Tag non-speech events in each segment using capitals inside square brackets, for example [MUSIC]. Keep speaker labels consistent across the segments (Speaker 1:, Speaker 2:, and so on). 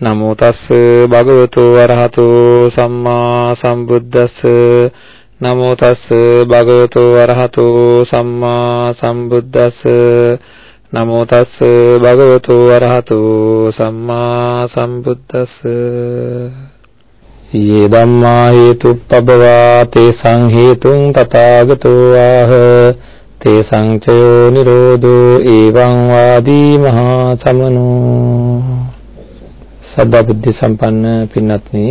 Speaker 1: නමෝ තස්ස භගවතු වරහතු සම්මා සම්බුද්දස්ස. නමෝ තස්ස භගවතු වරහතු සම්මා සම්බුද්දස්ස. නමෝ තස්ස භගවතු වරහතු සම්මා සම්බුද්දස්ස. යේ ධම්මා හේතුප්පබවා තේ සංහේතුං තථාගතෝ ආහ. තේ සංචයෝ නිරෝධෝ එවං වාදී මහා සමනෝ. සද්ධා බුද්ධ සම්පන්න පින්වත්නි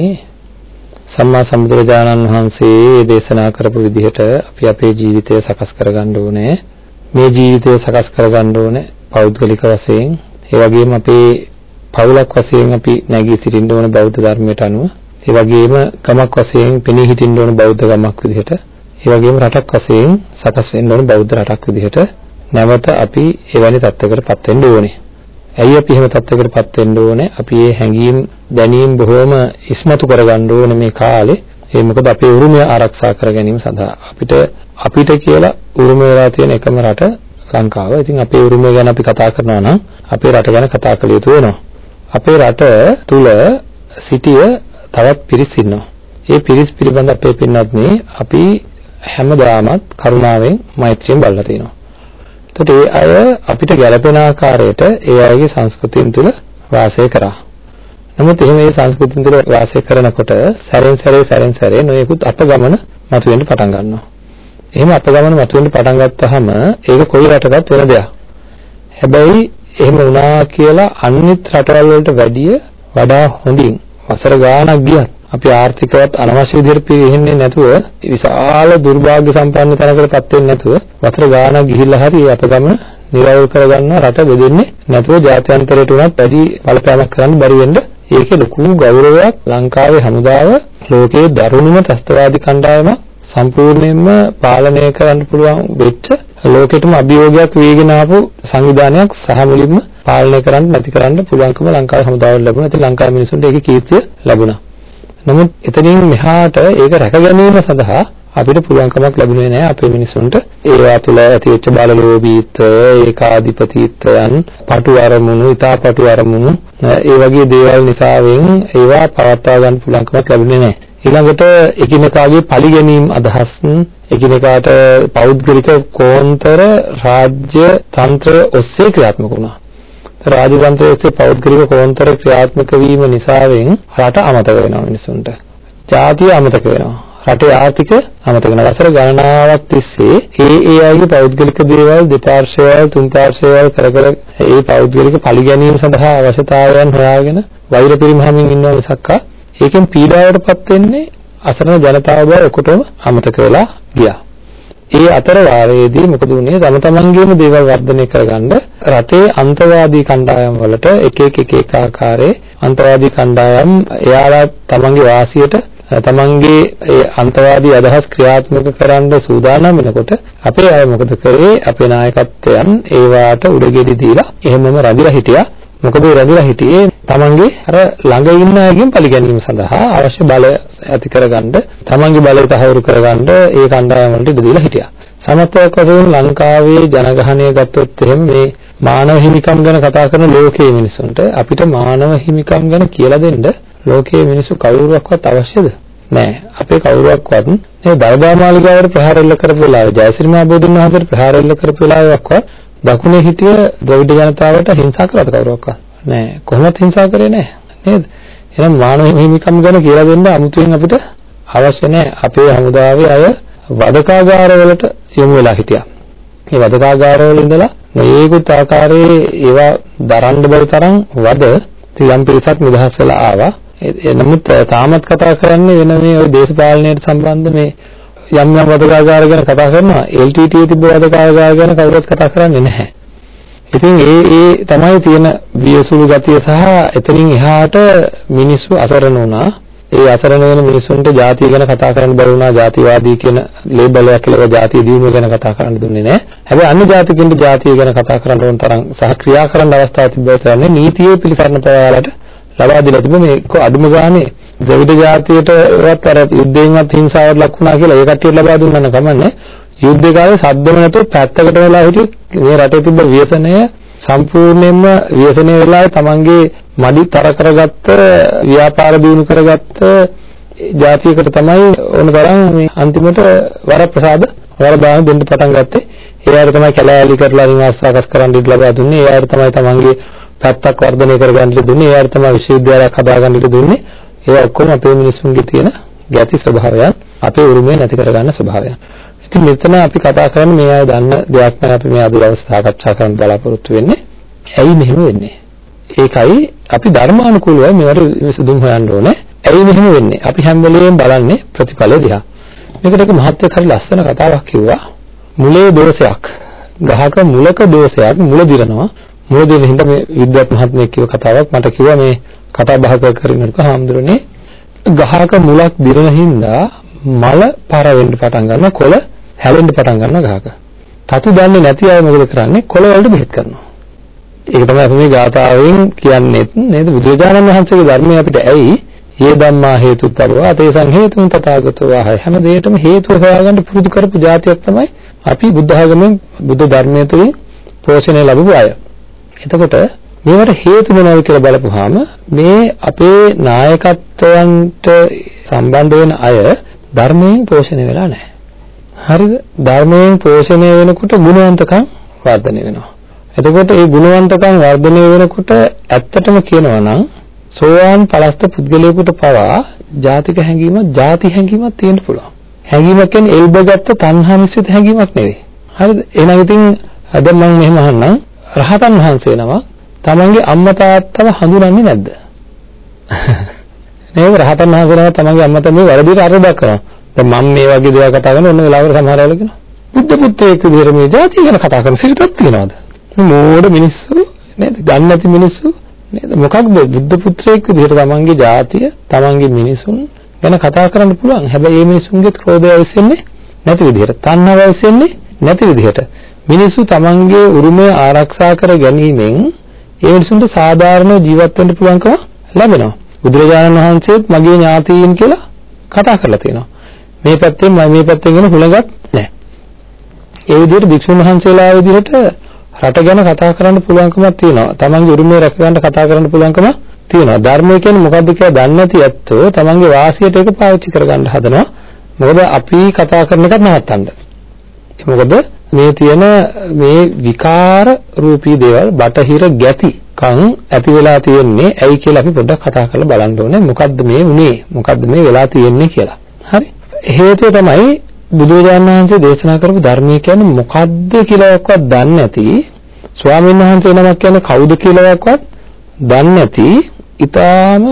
Speaker 1: සම්මා සම්බුදුරජාණන් වහන්සේ දේශනා කරපු විදිහට අපි අපේ ජීවිතය සකස් කරගන්න ඕනේ. මේ ජීවිතය සකස් කරගන්න ඕනේ පෞද්ගලික වශයෙන්. ඒ වගේම අපේ පවුලක් වශයෙන් අපි නැගී සිටින්න ඕන බෞද්ධ ධර්මයට අනුව. ඒ වගේම ගමක් වශයෙන් පෙනී හිටින්න ඕන බෞද්ධ ගමක් විදිහට. ඒ වගේම රටක් වශයෙන් සකස් වෙන්න ඕන බෞද්ධ රටක් විදිහට. නැවත අපි එවැනි තත්ත්වයකටපත් වෙන්න ඕනේ. ඇයි අපි එහෙම තත්ත්වයකටපත් වෙන්න ඕනේ? අපි මේ හැඟීම් දැනීම් බොහොම ඉස්මතු කරගන්න ඕනේ මේ කාලේ. ඒ මොකද අපේ උරුමය ආරක්ෂා කර ගැනීම සඳහා අපිට අපිට කියලා උරුම වෙලා තියෙන එකම රට ලංකාව. ඉතින් අපේ උරුමය ගැන අපි කතා කරනවා නම් අපේ රට ගැන කතා කළ යුතු වෙනවා. අපේ රට තුල සිටිය තවත් පිරිස් ඉන්නවා. ඒ පිරිස් පිළිබඳ අපේ පින්වත්නි අපි හැමදාමත් කරුණාවෙන් මෛත්‍රියෙන් බලලා තියෙනවා. එතකොට ඒ අය අපිට ගැළපෙන ආකාරයට ඒ අයගේ සංස්කෘතියන් තුළ වාසය කරා. නමුත් එහෙම මේ සංස්කෘතියන් තුළ වාසය කරනකොට සැරෙන් සැරේ සැරෙන් සැරේ නොයෙකුත් අපගමන මතුවෙන්න පටන් ගන්නවා. එහෙම අපගමන මතුවෙන්න පටන් ගත්තාම ඒක කොයි රටකත් වෙන දෙයක්. හැබැයි එහෙම වුණා කියලා අනිත් රටවල් වලට වැඩිය වඩා හොඳින් වසර ගාණක් ගියත් අපි ආර්ථිකවත් අනවශ්‍ය විදිහට පිරෙන්නේ නැතුව විශාල දුර්භාග්‍ය සම්පන්න තැනකටපත් වෙන්නේ නැතුව වතර ගානක් ගිහිල්ලා හරි අපගම නිරවුල් කරගන්න රට බෙදෙන්නේ නැතුව ජාත්‍යන්තරයට උනත් වැඩි බලපෑමක් කරන්න බැරි වෙන්න ඒකේ ලොකු ගෞරවයක් ලංකාවේ හමුදාව ලෝකයේ දරුණුම ත්‍ස්තවාදී කණ්ඩායම සම්පූර්ණයෙන්ම පාලනය කරන්න පුළුවන් වෙච්ච ලෝකෙටම අභියෝගයක් වේගෙන ආපු සංවිධානයක් සහ මුලින්ම පාලනය කරන්න නැති කරන්න පුළුවන්කම ලංකාවේ හමුදාවට ලැබුණා. ඉතින් ලංකාවේ මිනිසුන්ට ඒකේ කීර්තිය ලැබුණා. නමුත් එතනින් මෙහාට ඒක රැක ගැනීම සඳහා අපිට පුළුවන්කමක් ලැබුණේ නැහැ අපේ මිනිසුන්ට ඒවා තුළ ඇතිවෙච්ච බලලෝභීත්වය ඒකාධිපතීත්වයන් පටු අරමුණු ඉතා පටු අරමුණු ඒ වගේ දේවල් නිසාවෙන් ඒවා පවත්වා ගන්න පුළුවන්කමක් ලැබුණේ නැහැ ඊළඟට එකිනෙකාගේ පලි ගැනීම අදහස් එකිනෙකාට පෞද්ගලික කෝන්තර රාජ්‍ය තන්ත්‍ර ඔස්සේ ක්‍රියාත්මක වුණා රාජතන්ත්‍රයේ පෞද්ගලික කෝන්තර ක්‍රියාත්මක වීම නිසාවෙන් රට අමතක වෙනවා මිනිසුන්ට. ජාතිය අමතක වෙනවා. රටේ ආර්ථික අමතක වෙනවා. වසර ගණනාවක් තිස්සේ ඒ ඒ අයගේ පෞද්ගලික දේවල් දෙපාර්ශ්වයල් තුන් පාර්ශ්වයල් කර කර ඒ පෞද්ගලික පරිගැනීම සඳහා අවශ්‍යතාවයන් හොයාගෙන වෛර පරිමහමින් ඉන්නවා මිසක්ක ඒකෙන් පීඩාවටපත් වෙන්නේ අසරණ ජනතාව බව ඔකොටම අමතක වෙලා ගියා. ඒ අතර වාරයේදී මොකද වුනේ තම තමන්ගේම දේවල් වර්ධනය කරගන්න රටේ අන්තවාදී කණ්ඩායම් වලට එක එක එක එක ආකාරයේ අන්තවාදී කණ්ඩායම් එයාලා තමන්ගේ වාසියට තමන්ගේ ඒ අන්තවාදී අදහස් ක්‍රියාත්මක කරන්න සූදානම් වෙනකොට අපේ අය මොකද කරේ? අපේ නායකත්වයන් ඒවාට උඩගෙඩි දීලා එහෙමම රැඳිලා හිටියා. මොකද රැඳිලා හිටියේ තමන්ගේ අර ළඟ ඉන්න අයගෙන් පරිගැනීම සඳහා අවශ්‍ය බලය ඇති කරගන්න තමන්ගේ බලය තහවුරු කරගන්න ඒ කණ්ඩායම් වලට ඉඩ දීලා හිටියා. සමත්වයක් වශයෙන් ලංකාවේ ජනගහනය ගත්තොත් එහෙම මේ මානව හිමිකම් ගැන කතා කරන ලෝකයේ මිනිසුන්ට අපිට මානව හිමිකම් ගැන කියලා දෙන්න ලෝකයේ මිනිස්සු කවුරුවක්වත් අවශ්‍යද? නෑ. අපේ කවුරුවක්වත් මේ දරදා මාලිගාවට ප්‍රහාර එල්ල කරපු වෙලාවේ ජයශ්‍රී මහ බෝධින් වහන්සේට ප්‍රහාර එල්ල කරපු වෙලාවකවත් දකුණේ හිටිය ද්‍රවිඩ ජනතාවට හිංසා කරලා කවුරක්වත්? නෑ. කොහොමද හිංසා කරේ නෑ. නේද? එහෙනම් මානව හිමිකම් ගැන කියලා දෙන්න අමුතුවෙන් අපිට අවශ්‍ය නෑ. අපේ හමුදාවේ අය වදකාගාරවලට යොමු වෙලා හිටියා. මේ වදකාගාරවල ඉඳලා මේකුත් ආකාරයේ ඒවා දරන්න බැරි තරම් වද යම් පිරිසක් නිදහස් වෙලා ආවා. නමුත් තාමත් කතා කරන්නේ වෙන මේ ওই දේශපාලනයට සම්බන්ධ මේ යම් යම් වදකාගාර ගැන කතා කරනවා LTT තිබ්බ වදකාගාර ගැන කවුරුත් කතා කරන්නේ නැහැ. ඉතින් ඒ ඒ තමයි තියෙන වියසුළු ගතිය සහ එතනින් එහාට මිනිස්සු අසරණ වුණා. ඒ අසරණ වෙන මිනිස්සුන්ට ಜಾතිය ගැන කතා කරන්න බැරි වුණා. ಜಾතිවාදී කියන ලේබල් එකක් කියලා ಜಾතිය දියුණුව ගැන කතා කරන්න දුන්නේ නැහැ. හැබැයි අනිත් ජාතිකින්ට ಜಾතිය ගැන කතා කරන්න ඕන තරම් සහ ක්‍රියා කරන්න අවස්ථාවක් තිබ්බා කියන්නේ නීතියේ පිළිසරණ ප්‍රවාහලට ලබා දීලා තිබුණ මේ එක්ක අඩුම ගානේ ද්‍රවිඩ ජාතියටවත් අර යුද්ධයෙන්වත් හිංසාවට ලක් වුණා කියලා ඒ කට්ටියට ලබා දුන්නා නම් කමන්නේ යුද්ධ කාලේ සද්දම නැතුව පැත්තකට වෙලා හිටිය මේ රටේ තිබ්බ ව්‍යසනය සම්පූර්ණයෙන්ම ව්‍යසනය වෙලා තමන්ගේ මඩි තර කරගත්ත ව්‍යාපාර දියුණු කරගත්ත ජාතියකට තමයි ඕන තරම් මේ අන්තිමට වරප්‍රසාද වරදාන දෙන්න පටන් ගත්තේ. ඒ අය තමයි කැලෑලි කරලා නිවාස සකස් කරන්න ඉඩ ලබා දුන්නේ. ඒ අය තමයි තමන්ගේ පැත්තක් වර්ධනය කරගන්න ඉඩ දුන්නේ. ඒ අය තමයි විශ්වවිද්‍යාලයක් හදාගන්න ඉඩ දුන්නේ. ඒ ඔක්කොම අපේ මිනිස්සුන්ගේ තියෙන ගැති ස්වභාවයන් අපේ උරුමය නැති කරගන්න ස්වභාවයන්. ඉතින් මෙතන අපි කතා කරන්නේ මේ අය දන්න දෙයක් නෑ අපි මේ අද දවස් සාකච්ඡා කරන්න බලාපොරොත්තු වෙන්නේ. ඇයි මෙහෙම වෙන්නේ? ඒකයි අපි ධර්මානුකූලව මේවට විසඳුම් හොයන්න ඕනේ. ඇයි මෙහෙම වෙන්නේ? අපි හැම වෙලෙම බලන්නේ ප්‍රතිඵලය දිහා. මේකට එක මහත්ය හරි ලස්සන කතාවක් කිව්වා. මුලේ දෝෂයක්. ගහක මුලක දෝෂයක් මුල දිරනවා. මුල දිරන හින්දා මේ විද්‍යාත් මහත්මයෙක් කිව්ව කතාවක් මට කිව්වා මේ කතා බහ කරනකොට හාමුදුරනේ ගහක මුලක් දිරන හින්දා මල පර වෙන්න පටන් ගන්නවා කොළ හැලෙන්න පටන් ගන්නවා ගහක. තතු දන්නේ නැති අය මොකද කරන්නේ? කොළ වලට බෙහෙත් කරනවා. ඒක තමයි අපි මේ ගාථාවෙන් කියන්නේ නේද? බුදුරජාණන් වහන්සේගේ ධර්මය අපිට ඇයි "යේ ධම්මා හේතුප්පරවා තේසං හේතුන් තථාගතෝ ආහය" හැම දෙයකටම හේතුව හොයාගන්න පුරුදු කරපු જાතියක් තමයි අපි බුද්ධ ආගමෙන් බුද්ධ ධර්මය තුළින් පෝෂණය ලැබුව අය. එතකොට මේවට හේතු මොනවද කියලා බලපුවාම මේ අපේ නායකත්වයන්ට සම්බන්ධ වෙන අය ධර්මයෙන් පෝෂණය වෙලා නැහැ. හරිද? ධර්මයෙන් පෝෂණය වෙනකොට ගුණවන්තකම් වර්ධනය වෙනවා. එතකොට මේ ගුණවන්තකම් වර්ධනය වෙනකොට ඇත්තටම කියනවා නම් සෝවාන් පලස්ත පුද්ගලයෙකුට පවා ජාතික හැඟීමක් ಜಾති හැඟීමක් තියෙන්න පුළුවන්. හැඟීමක් කියන්නේ එල්බගත්ත තණ්හා මිශ්‍රිත හැඟීමක් නෙවෙයි. හරිද? එහෙනම් ඉතින් අද මම මෙහෙම අහන්නම් රහතන් වහන්සේ නමක් තමන්ගේ අම්මා තාත්තව හඳුනන්නේ නැද්ද? නේද රහතන් වහන්සේලා තමන්ගේ අම්මා තාත්තා මේ වැරදිට අර්ථ දක්වනවා. දැන් මම මේ වගේ දේවල් කතා කරන ඔන්න වෙලාවකට සමහර අය කියනවා. බුද්ධ පුත්‍රයෙක් විදිහට මේ જાතිය ගැන කතා කරන සිරිතක් තියනවාද? මෝඩ මිනිස්සු නේද? ගන්න නැති මිනිස්සු නේද? මොකක්ද බුද්ධ පුත්‍රයෙක් විදිහට තමන්ගේ જાතිය, තමන්ගේ මිනිසුන් ගැන කතා කරන්න පුළුවන්. හැබැයි මේ මිනිසුන්ගේ ක්‍රෝධය ඇවිස්සෙන්නේ නැති විදිහට, තණ්හාව ඇවිස්සෙන්නේ නැති විදිහට. මිනිස්සු තමන්ගේ උරුමය ආරක්ෂා කර ගැනීමෙන් ඒ මිනිසුන්ට සාධාරණ ජීවත් වෙන්න පුළුවන්කම ලැබෙනවා. බුදුරජාණන් වහන්සේත් මගේ ඥාතීන් කියලා කතා කරලා තියෙනවා. මේ පැත්තෙන් මම මේ පැත්තෙන් ගැන හුලඟක් නැහැ. ඒ විදිහට භික්ෂුන් වහන්සේලා විදිහට රට ගැන කතා කරන්න පුළුවන්කමක් තියෙනවා. තමන්ගේ උරුමය රැක ගන්න කතා කරන්න පුළුවන්කම තියෙනවා. ධර්මය කියන්නේ මොකද්ද කියලා දන්නේ නැති ඇත්තෝ තමන්ගේ වාසියට ඒක පාවිච්චි කරගන්න හදනවා. මොකද අපි කතා කරන එකත් නවත්තන්න. මොකද මේ තියෙන මේ විකාර රූපී දේවල් බටහිර ගැති කන් ඇති වෙලා තියෙන්නේ ඇයි කියලා අපි පොඩ්ඩක් කතා කරලා බලන්න ඕනේ. මොකද්ද මේ උනේ? මොකද්ද මේ වෙලා තියෙන්නේ කියලා. හරි? හේතුව තමයි බුදුරජාණන් වහන්සේ දේශනා කරපු ධර්මය කියන්නේ මොකද්ද කියලාවත් දන්නේ නැති ස්වාමීන් වහන්සේ නමක් කියන්නේ කවුද කියලාවත් දන්නේ නැති ඊටාම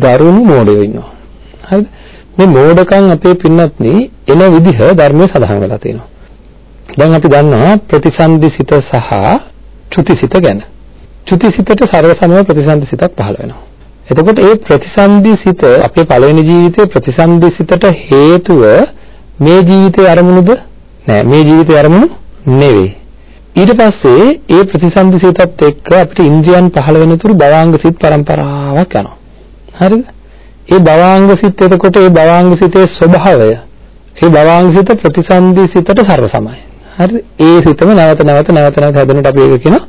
Speaker 1: දරුණු මෝඩයෝ ඉන්නවා. හරිද? මේ මෝඩකම් අපේ පින්නත්නි එන විදිහ ධර්මයේ සඳහන් වෙලා තියෙනවා. දැන් අපි දන්නවා ප්‍රතිසන්දිසිත සහ චුතිසිත ගැන. චුතිසිතට ਸਰව සමව ප්‍රතිසන්දිසිතක් පහළ වෙනවා. එතකොට ඒ ප්‍රතිසන්දිසිත අපේ පළවෙනි ජීවිතේ ප්‍රතිසන්දිසිතට හේතුව මේ ජීවිතේ අරමුණුද? නෑ මේ ජීවිතේ අරමුණු නෙවෙයි. ඊට පස්සේ ඒ ප්‍රතිසන්දිසිතත් එක්ක අපිට ඉන්ද්‍රියන් පහළ වෙනතුරු බවාංග සිත් පරම්පරාවක් යනවා. හරිද? ඒ බවාංග සිත් එතකොට ඒ බවාංග සිතේ ස්වභාවය ඒ බවාංග සිත ප්‍රතිසන්දි සිතට ਸਰව සමයි. හරිද? ඒ සිතම නැවත නැවත නැවත නැවත හැදෙනට අපි ඒක කියනවා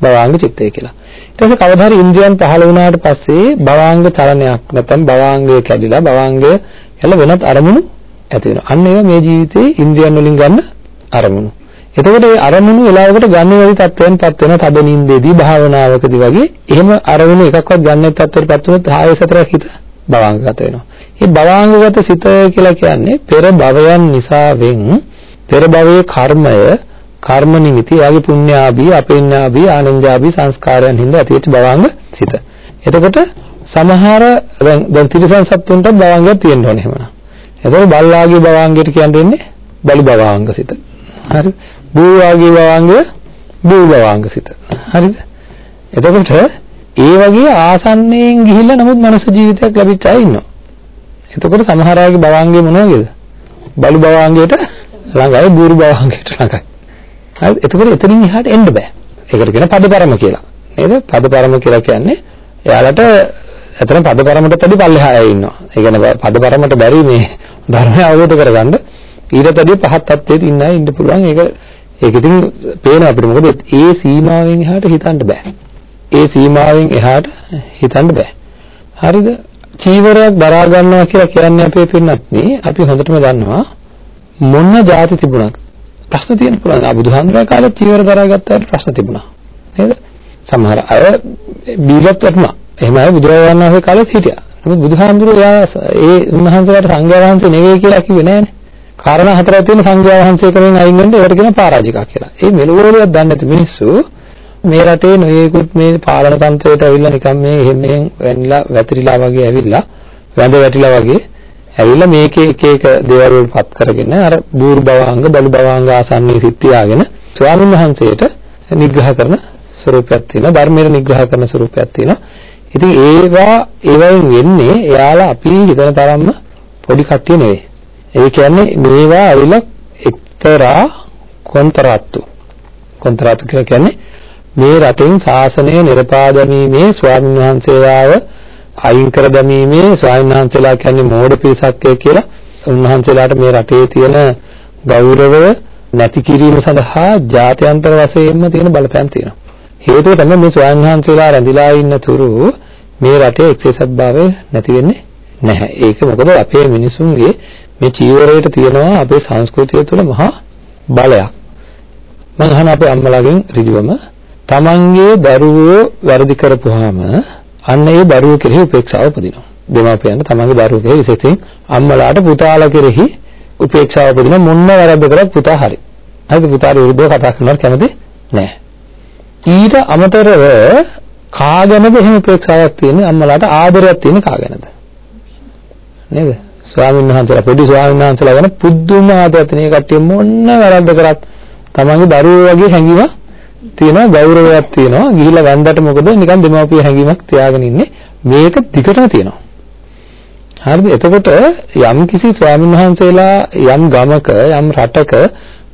Speaker 1: භවාංග චිත්තය කියලා. ඊට පස්සේ කවදා හරි ඉන්ද්‍රියන් පහළ වුණාට පස්සේ භවාංග චලනයක් නැත්නම් භවාංගය කැඩිලා භවාංගය යල වෙනත් අරමුණු ඇති වෙනවා. අන්න ඒවා මේ ජීවිතේ ඉන්ද්‍රියන් වලින් ගන්න අරමුණු. එතකොට ඒ අරමුණු වෙලාවකට ගන්න බැරි තත්ත්වයන්පත් වෙන තද නින්දේදී භාවනාවකදී වගේ එහෙම අරමුණු එකක්වත් ගන්න නැති තත්ත්වයකටපත් වුණොත් ආයෙ සතරක් හිත භවාංගගත වෙනවා. මේ භවාංගගත සිත කියලා කියන්නේ පෙර භවයන් නිසාවෙන් පෙර භවයේ කර්මය කර්ම නිමිති යාගේ පුණ්‍යාභී අපේඤ්ඤාභී ආනන්ජාභී සංස්කාරයන් හින්දා ඇතිවෙච්ච භවංග සිත. එතකොට සමහර දැන් දැන් තිරසන් සත්තුන්ට භවංගයක් තියෙන්න ඕනේ එහෙමනම්. එතකොට බල්ලාගේ භවංගයට කියන්නේ බලි භවංග සිත. හරි. බූවාගේ භවංගය බූ භවංග සිත. හරිද? එතකොට ඒ වගේ ආසන්නයෙන් ගිහිල්ලා නමුත් මනුස්ස ජීවිතයක් ලැබිච්ච අය ඉන්නවා. එතකොට සමහර අයගේ භවංගේ මොනවද? බලු භවංගයට ළඟයි බూరు භවංගයට ළඟයි. හරි එතකොට එතනින් එහාට එන්න බෑ. ඒකට කියන පදපරම කියලා. නේද? පදපරම කියලා කියන්නේ එයාලට එතන පදපරමට වැඩි පල්ලෙහා අය ඉන්නවා. ඒ කියන්නේ පදපරමට බැරි මේ [LAUGHS] ධර්මය අවබෝධ කරගන්න ඊට වැඩි පහත් තත්ත්වයක ඉන්න අය ඉන්න පුළුවන්. ඒක ඒක ඉතින් පේන අපිට මොකද ඒ සීමාවෙන් එහාට හිතන්න බෑ. ඒ සීමාවෙන් එහාට හිතන්න බෑ. හරිද? චීවරයක් දරා ගන්නවා කියලා කියන්නේ අපේ පින්නත් නේ අපි හොඳටම දන්නවා මොන જાති තිබුණත් ප්‍රශ්න තියෙන පුළුවන්. ආ බුදුහාමුදුරුවෝ කාලේ චීවර දරාගත්තාට ප්‍රශ්න තිබුණා. නේද? සමහර අය බීලත් වටුණා. එහෙම අය බුදුරජාණන් වහන්සේ කාලෙත් හිටියා. නමුත් බුදුහාමුදුරුවෝ එයා ඒ උන්වහන්සේලාට සංඝයා වහන්සේ නෙවෙයි කියලා කිව්වේ නෑනේ. කාරණා හතරක් තියෙන සංඝයා වහන්සේ කෙනෙක් අයින් වෙන්න ඒකට කියන පරාජිකා කියලා. ඒ මෙලොවලියක් දන්නේ නැති මිනිස්සු මේ රටේ නොයේකුත් මේ පාලන තන්ත්‍රයට ඇවිල්ලා නිකන් මේ එහෙම මෙහෙන් වැනිලා වැතිරිලා වගේ ඇවිල්ලා වැඳ වැටිලා වගේ ඇවිල්ලා මේකේ එක එක දේවල් වලපත් කරගෙන අර බూరు භවාංග බලු භවාංග ආසන්නයේ සිත් තියාගෙන ස්වාමීන් වහන්සේට නිග්‍රහ කරන ස්වරූපයක් තියෙනවා ධර්මයේ නිග්‍රහ කරන ස්වරූපයක් තියෙනවා. ඉතින් ඒවා ඒවෙන් වෙන්නේ එයාලා අපි හිතන තරම්ම පොඩි කට්ටිය නෙවෙයි. ඒ කියන්නේ මේවා ඇවිල්ලා එක්තරා කොන්තරාත්තු. කොන්තරාත්තු කියලා කියන්නේ මේ රටෙන් ශාසනය නිර්පා දැමීමේ ස්වාමීන් වහන්සේලාව අයින් කර දැමීමේ ස්වාමීන් වහන්සේලා කියන්නේ මෝඩ පිරිසක් කියලා උන්වහන්සේලාට මේ රටේ තියෙන ගෞරවය නැති කිරීම සඳහා ජාත්‍යන්තර වශයෙන්ම තියෙන බලපෑම් තියෙනවා. හේතුව තමයි මේ ස්වාමීන් වහන්සේලා රැඳිලා ඉන්න තුරු මේ රටේ එක්සේසත් භාවය නැති වෙන්නේ නැහැ. ඒක මොකද අපේ මිනිසුන්ගේ මේ චීවරයට තියෙනවා අපේ සංස්කෘතිය තුළ මහා බලයක්. මම අහන අපේ අම්මලාගෙන් ඍජුවම තමන්ගේ දරුවෝ වැරදි කරපුවාම අන්න ඒ දරුවෝ කෙරෙහි උපේක්ෂාව උපදිනවා. දෙමාපියන් තමන්ගේ දරුවෝ කෙරෙහි විශේෂයෙන් අම්මලාට පුතාලා කෙරෙහි උපේක්ෂාව උපදින මොන්න වැරද්ද කරත් පුතා හරි. හරිද පුතාට විරුද්ධව කතා කරනවට කැමති නැහැ. ඊට අමතරව කාගෙනද එහෙම උපේක්ෂාවක් තියෙන්නේ අම්මලාට ආදරයක් තියෙන්නේ කාගෙනද? නේද? ස්වාමීන් වහන්සේලා පොඩි ස්වාමීන් වහන්සේලා ගැන පුදුම ආදරයක් තියෙන කට්ටිය මොන්න වැරද්ද කරත් තමන්ගේ දරුවෝ වගේ හැඟීමක් තියෙනවා ගෞරවයක් තියෙනවා. ගිහිල්ලා වැන්දට මොකද? නිකන් දෙමව්පිය හැඟීමක් තියාගෙන ඉන්නේ. මේක දිගටම තියෙනවා. හරිද? එතකොට යම් කිසි ස්වාමීන් වහන්සේලා යම් ගමක යම් රටක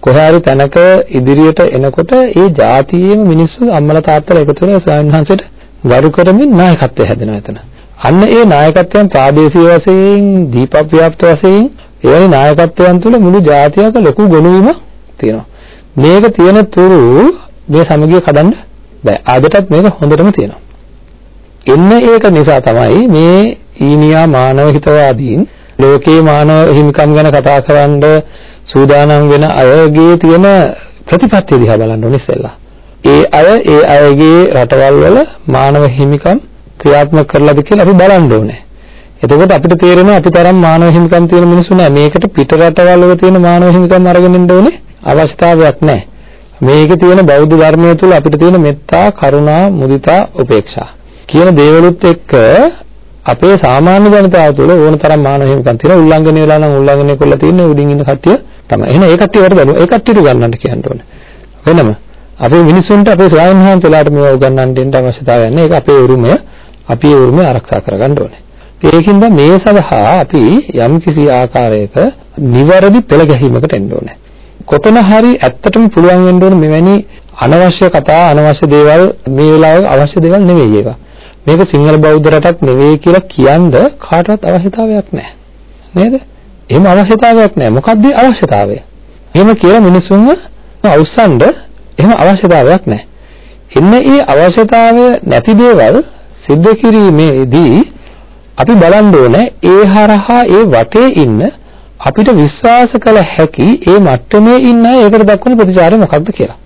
Speaker 1: කොහේ හරි තැනක ඉදිරියට එනකොට ඒ જાතියේම මිනිස්සු අම්මලා තාත්තලා එකතු වෙලා ස්වාමීන් වහන්සේට ගරු කරමින් නායකත්වය හැදෙනවා එතන. අන්න ඒ නායකත්වයන් ප්‍රාදේශීය වශයෙන් දීප ව්‍යාප්ත වශයෙන් එවැනි නායකත්වයන් තුළ මුළු ජාතියක ලොකු ගොනුවීමක් තියෙනවා. මේක තියෙන තුරු මේ සමගිය කඩන්න බෑ. ආදටත් මේක හොඳටම තියෙනවා. එන්න ඒක නිසා තමයි මේ ඊනියා මානව හිතවාදීන් ලෝකේ මානව හිමිකම් ගැන කතා කරන්න සූදානම් වෙන අයගේ තියෙන ප්‍රතිපත්තිය දිහා බලන්න ඕනේ ඉස්සෙල්ලා. ඒ අය ඒ අයගේ රටවල් වල මානව හිමිකම් ක්‍රියාත්මක කරලාද කියලා අපි බලන්න ඕනේ. එතකොට අපිට තේරෙනවා අපි තරම් මානව හිමිකම් තියෙන මිනිස්සු නෑ. මේකට පිට රටවල් වල තියෙන මානව හිමිකම් අරගෙන ඉන්න ඕනේ අවස්ථාවක් නෑ. මේකේ තියෙන බෞද්ධ ධර්මය තුළ අපිට තියෙන මෙත්තා, කරුණා, මුදිතා, උපේක්ෂා කියන දේවලුත් එක්ක අපේ සාමාන්‍ය ජනතාව තුළ ඕන තරම් මානව හිමිකම් තියෙන උල්ලංඝනය වෙලා නම් උල්ලංඝනය කරලා තියෙන උඩින් ඉන්න කට්ටිය තමයි. එහෙනම් ඒ කට්ටිය වලට බලමු. ඒ කට්ටියට ගන්නන්න කියන්න ඕනේ. වෙනම අපේ මිනිස්සුන්ට අපේ ස්වයං වහන්සේලාට මේවා උගන්වන්න දෙන්න අවශ්‍යතාවයක් නැහැ. ඒක අපේ උරුමය. අපි ඒ උරුමය ආරක්ෂා කරගන්න ඕනේ. ඒකින්ද මේ සඳහා අපි යම්කිසි ආකාරයක නිවැරදි පෙළ ගැහිමකට එන්න ඕනේ. කොතන හරි ඇත්තටම පුළුවන් වෙන්න ඕන මෙවැනි අනවශ්‍ය කතා අනවශ්‍ය දේවල් මේ වෙලාවේ අවශ්‍ය දේවල් නෙවෙයි ඒවා. මේක සිංහල බෞද්ධ රටක් නෙවෙයි කියලා කියන්න කාටවත් අවශ්‍යතාවයක් නැහැ. නේද? එහෙම අවශ්‍යතාවයක් නැහැ. මොකක්ද අවශ්‍යතාවය? එහෙම කියලා මිනිසුන්ව අවසන්ඩ එහෙම අවශ්‍යතාවයක් නැහැ. එන්න ඒ අවශ්‍යතාවය නැති දේවල් සිද්ධ කිරීමේදී අපි බලන්න ඕනේ ඒ හරහා ඒ වටේ ඉන්න අපිට විශ්වාස කළ හැකි ඒ මට්ටමේ ඉන්න අය ඒකට දක්වන ප්‍රතිචාරය මොකක්ද කියලා.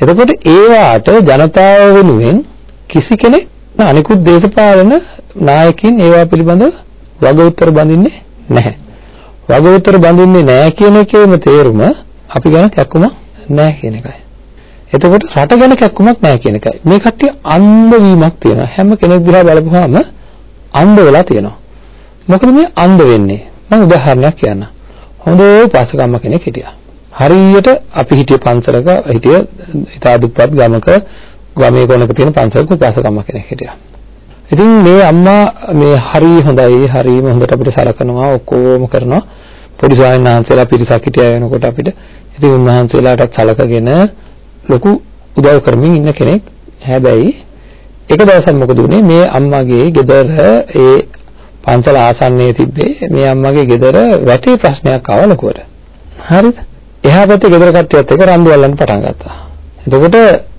Speaker 1: එතකොට ඒවාට ජනතාව වෙනුවෙන් කිසි කෙනෙක් අනිකුත් දේශපාලන නායකින් ඒවා පිළිබඳව වග උත්තර බඳින්නේ නැහැ. වග උත්තර බඳින්නේ නැහැ කියන එකේම තේරුම අපි ගැන කැක්කුමක් නැහැ කියන එකයි. එතකොට රට ගැන කැක්කුමක් නැහැ කියන එකයි. මේ කට්ටිය අන්ධ වීමක් තියෙනවා. හැම කෙනෙක් දිහා බලපුවාම අන්ධ වෙලා තියෙනවා. මොකද මේ අන්ධ වෙන්නේ? මම උදාහරණයක් කියන්නම්. හොඳ උපාසකම්ම කෙනෙක් හිටියා. හරියට අපි හිටිය පන්සලක හිටිය ඉතා දුප්පත් ගමක ගමේ කොනක තියෙන පන්සලක උපාසකම්ම කෙනෙක් හිටියා. ඉතින් මේ අම්මා මේ හරි හොඳයි හරිම හොඳට අපිට සලකනවා ඔක්කොම කරනවා පොඩි ස්වාමීන් වහන්සේලා පිරිසක් හිටියා වෙනකොට අපිට ඉතින් උන්වහන්සේලාටත් සලකගෙන ලොකු උදව් කරමින් ඉන්න කෙනෙක් හැබැයි එක දවසක් මොකද වුනේ මේ අම්මගේ ගෙදර ඒ පන්සල ආසන්නයේ තිබ්බේ මේ අම්මගේ ගෙදර වැටේ ප්‍රශ්නයක් ආව ලොකුවට හරිද? එහා පැත්තේ ගෙදර කට්ටියත් එක්ක රණ්ඩු අල්ලන්න පටන් ගත්තා. එතකොට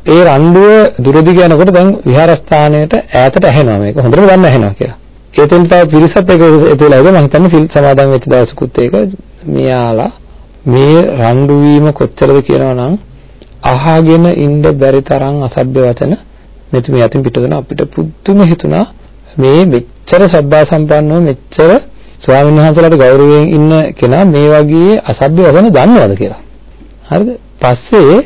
Speaker 1: ඒ රණ්ඩුව දුරදි යනකොට දැන් විහාරස්ථානයට ඈතට ඇහෙනවා මේක. හොඳටම දන්න ඇහෙනවා කියලා. ඒතෙන් තව පිරිසත් එක ඒතුලයිද මම හිතන්නේ සිල් සමාදන් වෙච්ච දවසකුත් ඒක මෙයාලා මේ රණ්ඩු වීම කොච්චරද කියනවනම් අහගෙන ඉන්න බැරි තරම් අසභ්‍ය වචන මෙතුමිය අතින් පිටදෙන අපිට පුදුම හිතුණා මේ මෙච්චර සබ්බා සම්පන්නව මෙච්චර ස්වාමීන් වහන්සේලාට ගෞරවයෙන් ඉන්න කෙනා මේ වගේ අසභ්‍ය වචන දන්නවද කියලා. හරිද? පස්සේ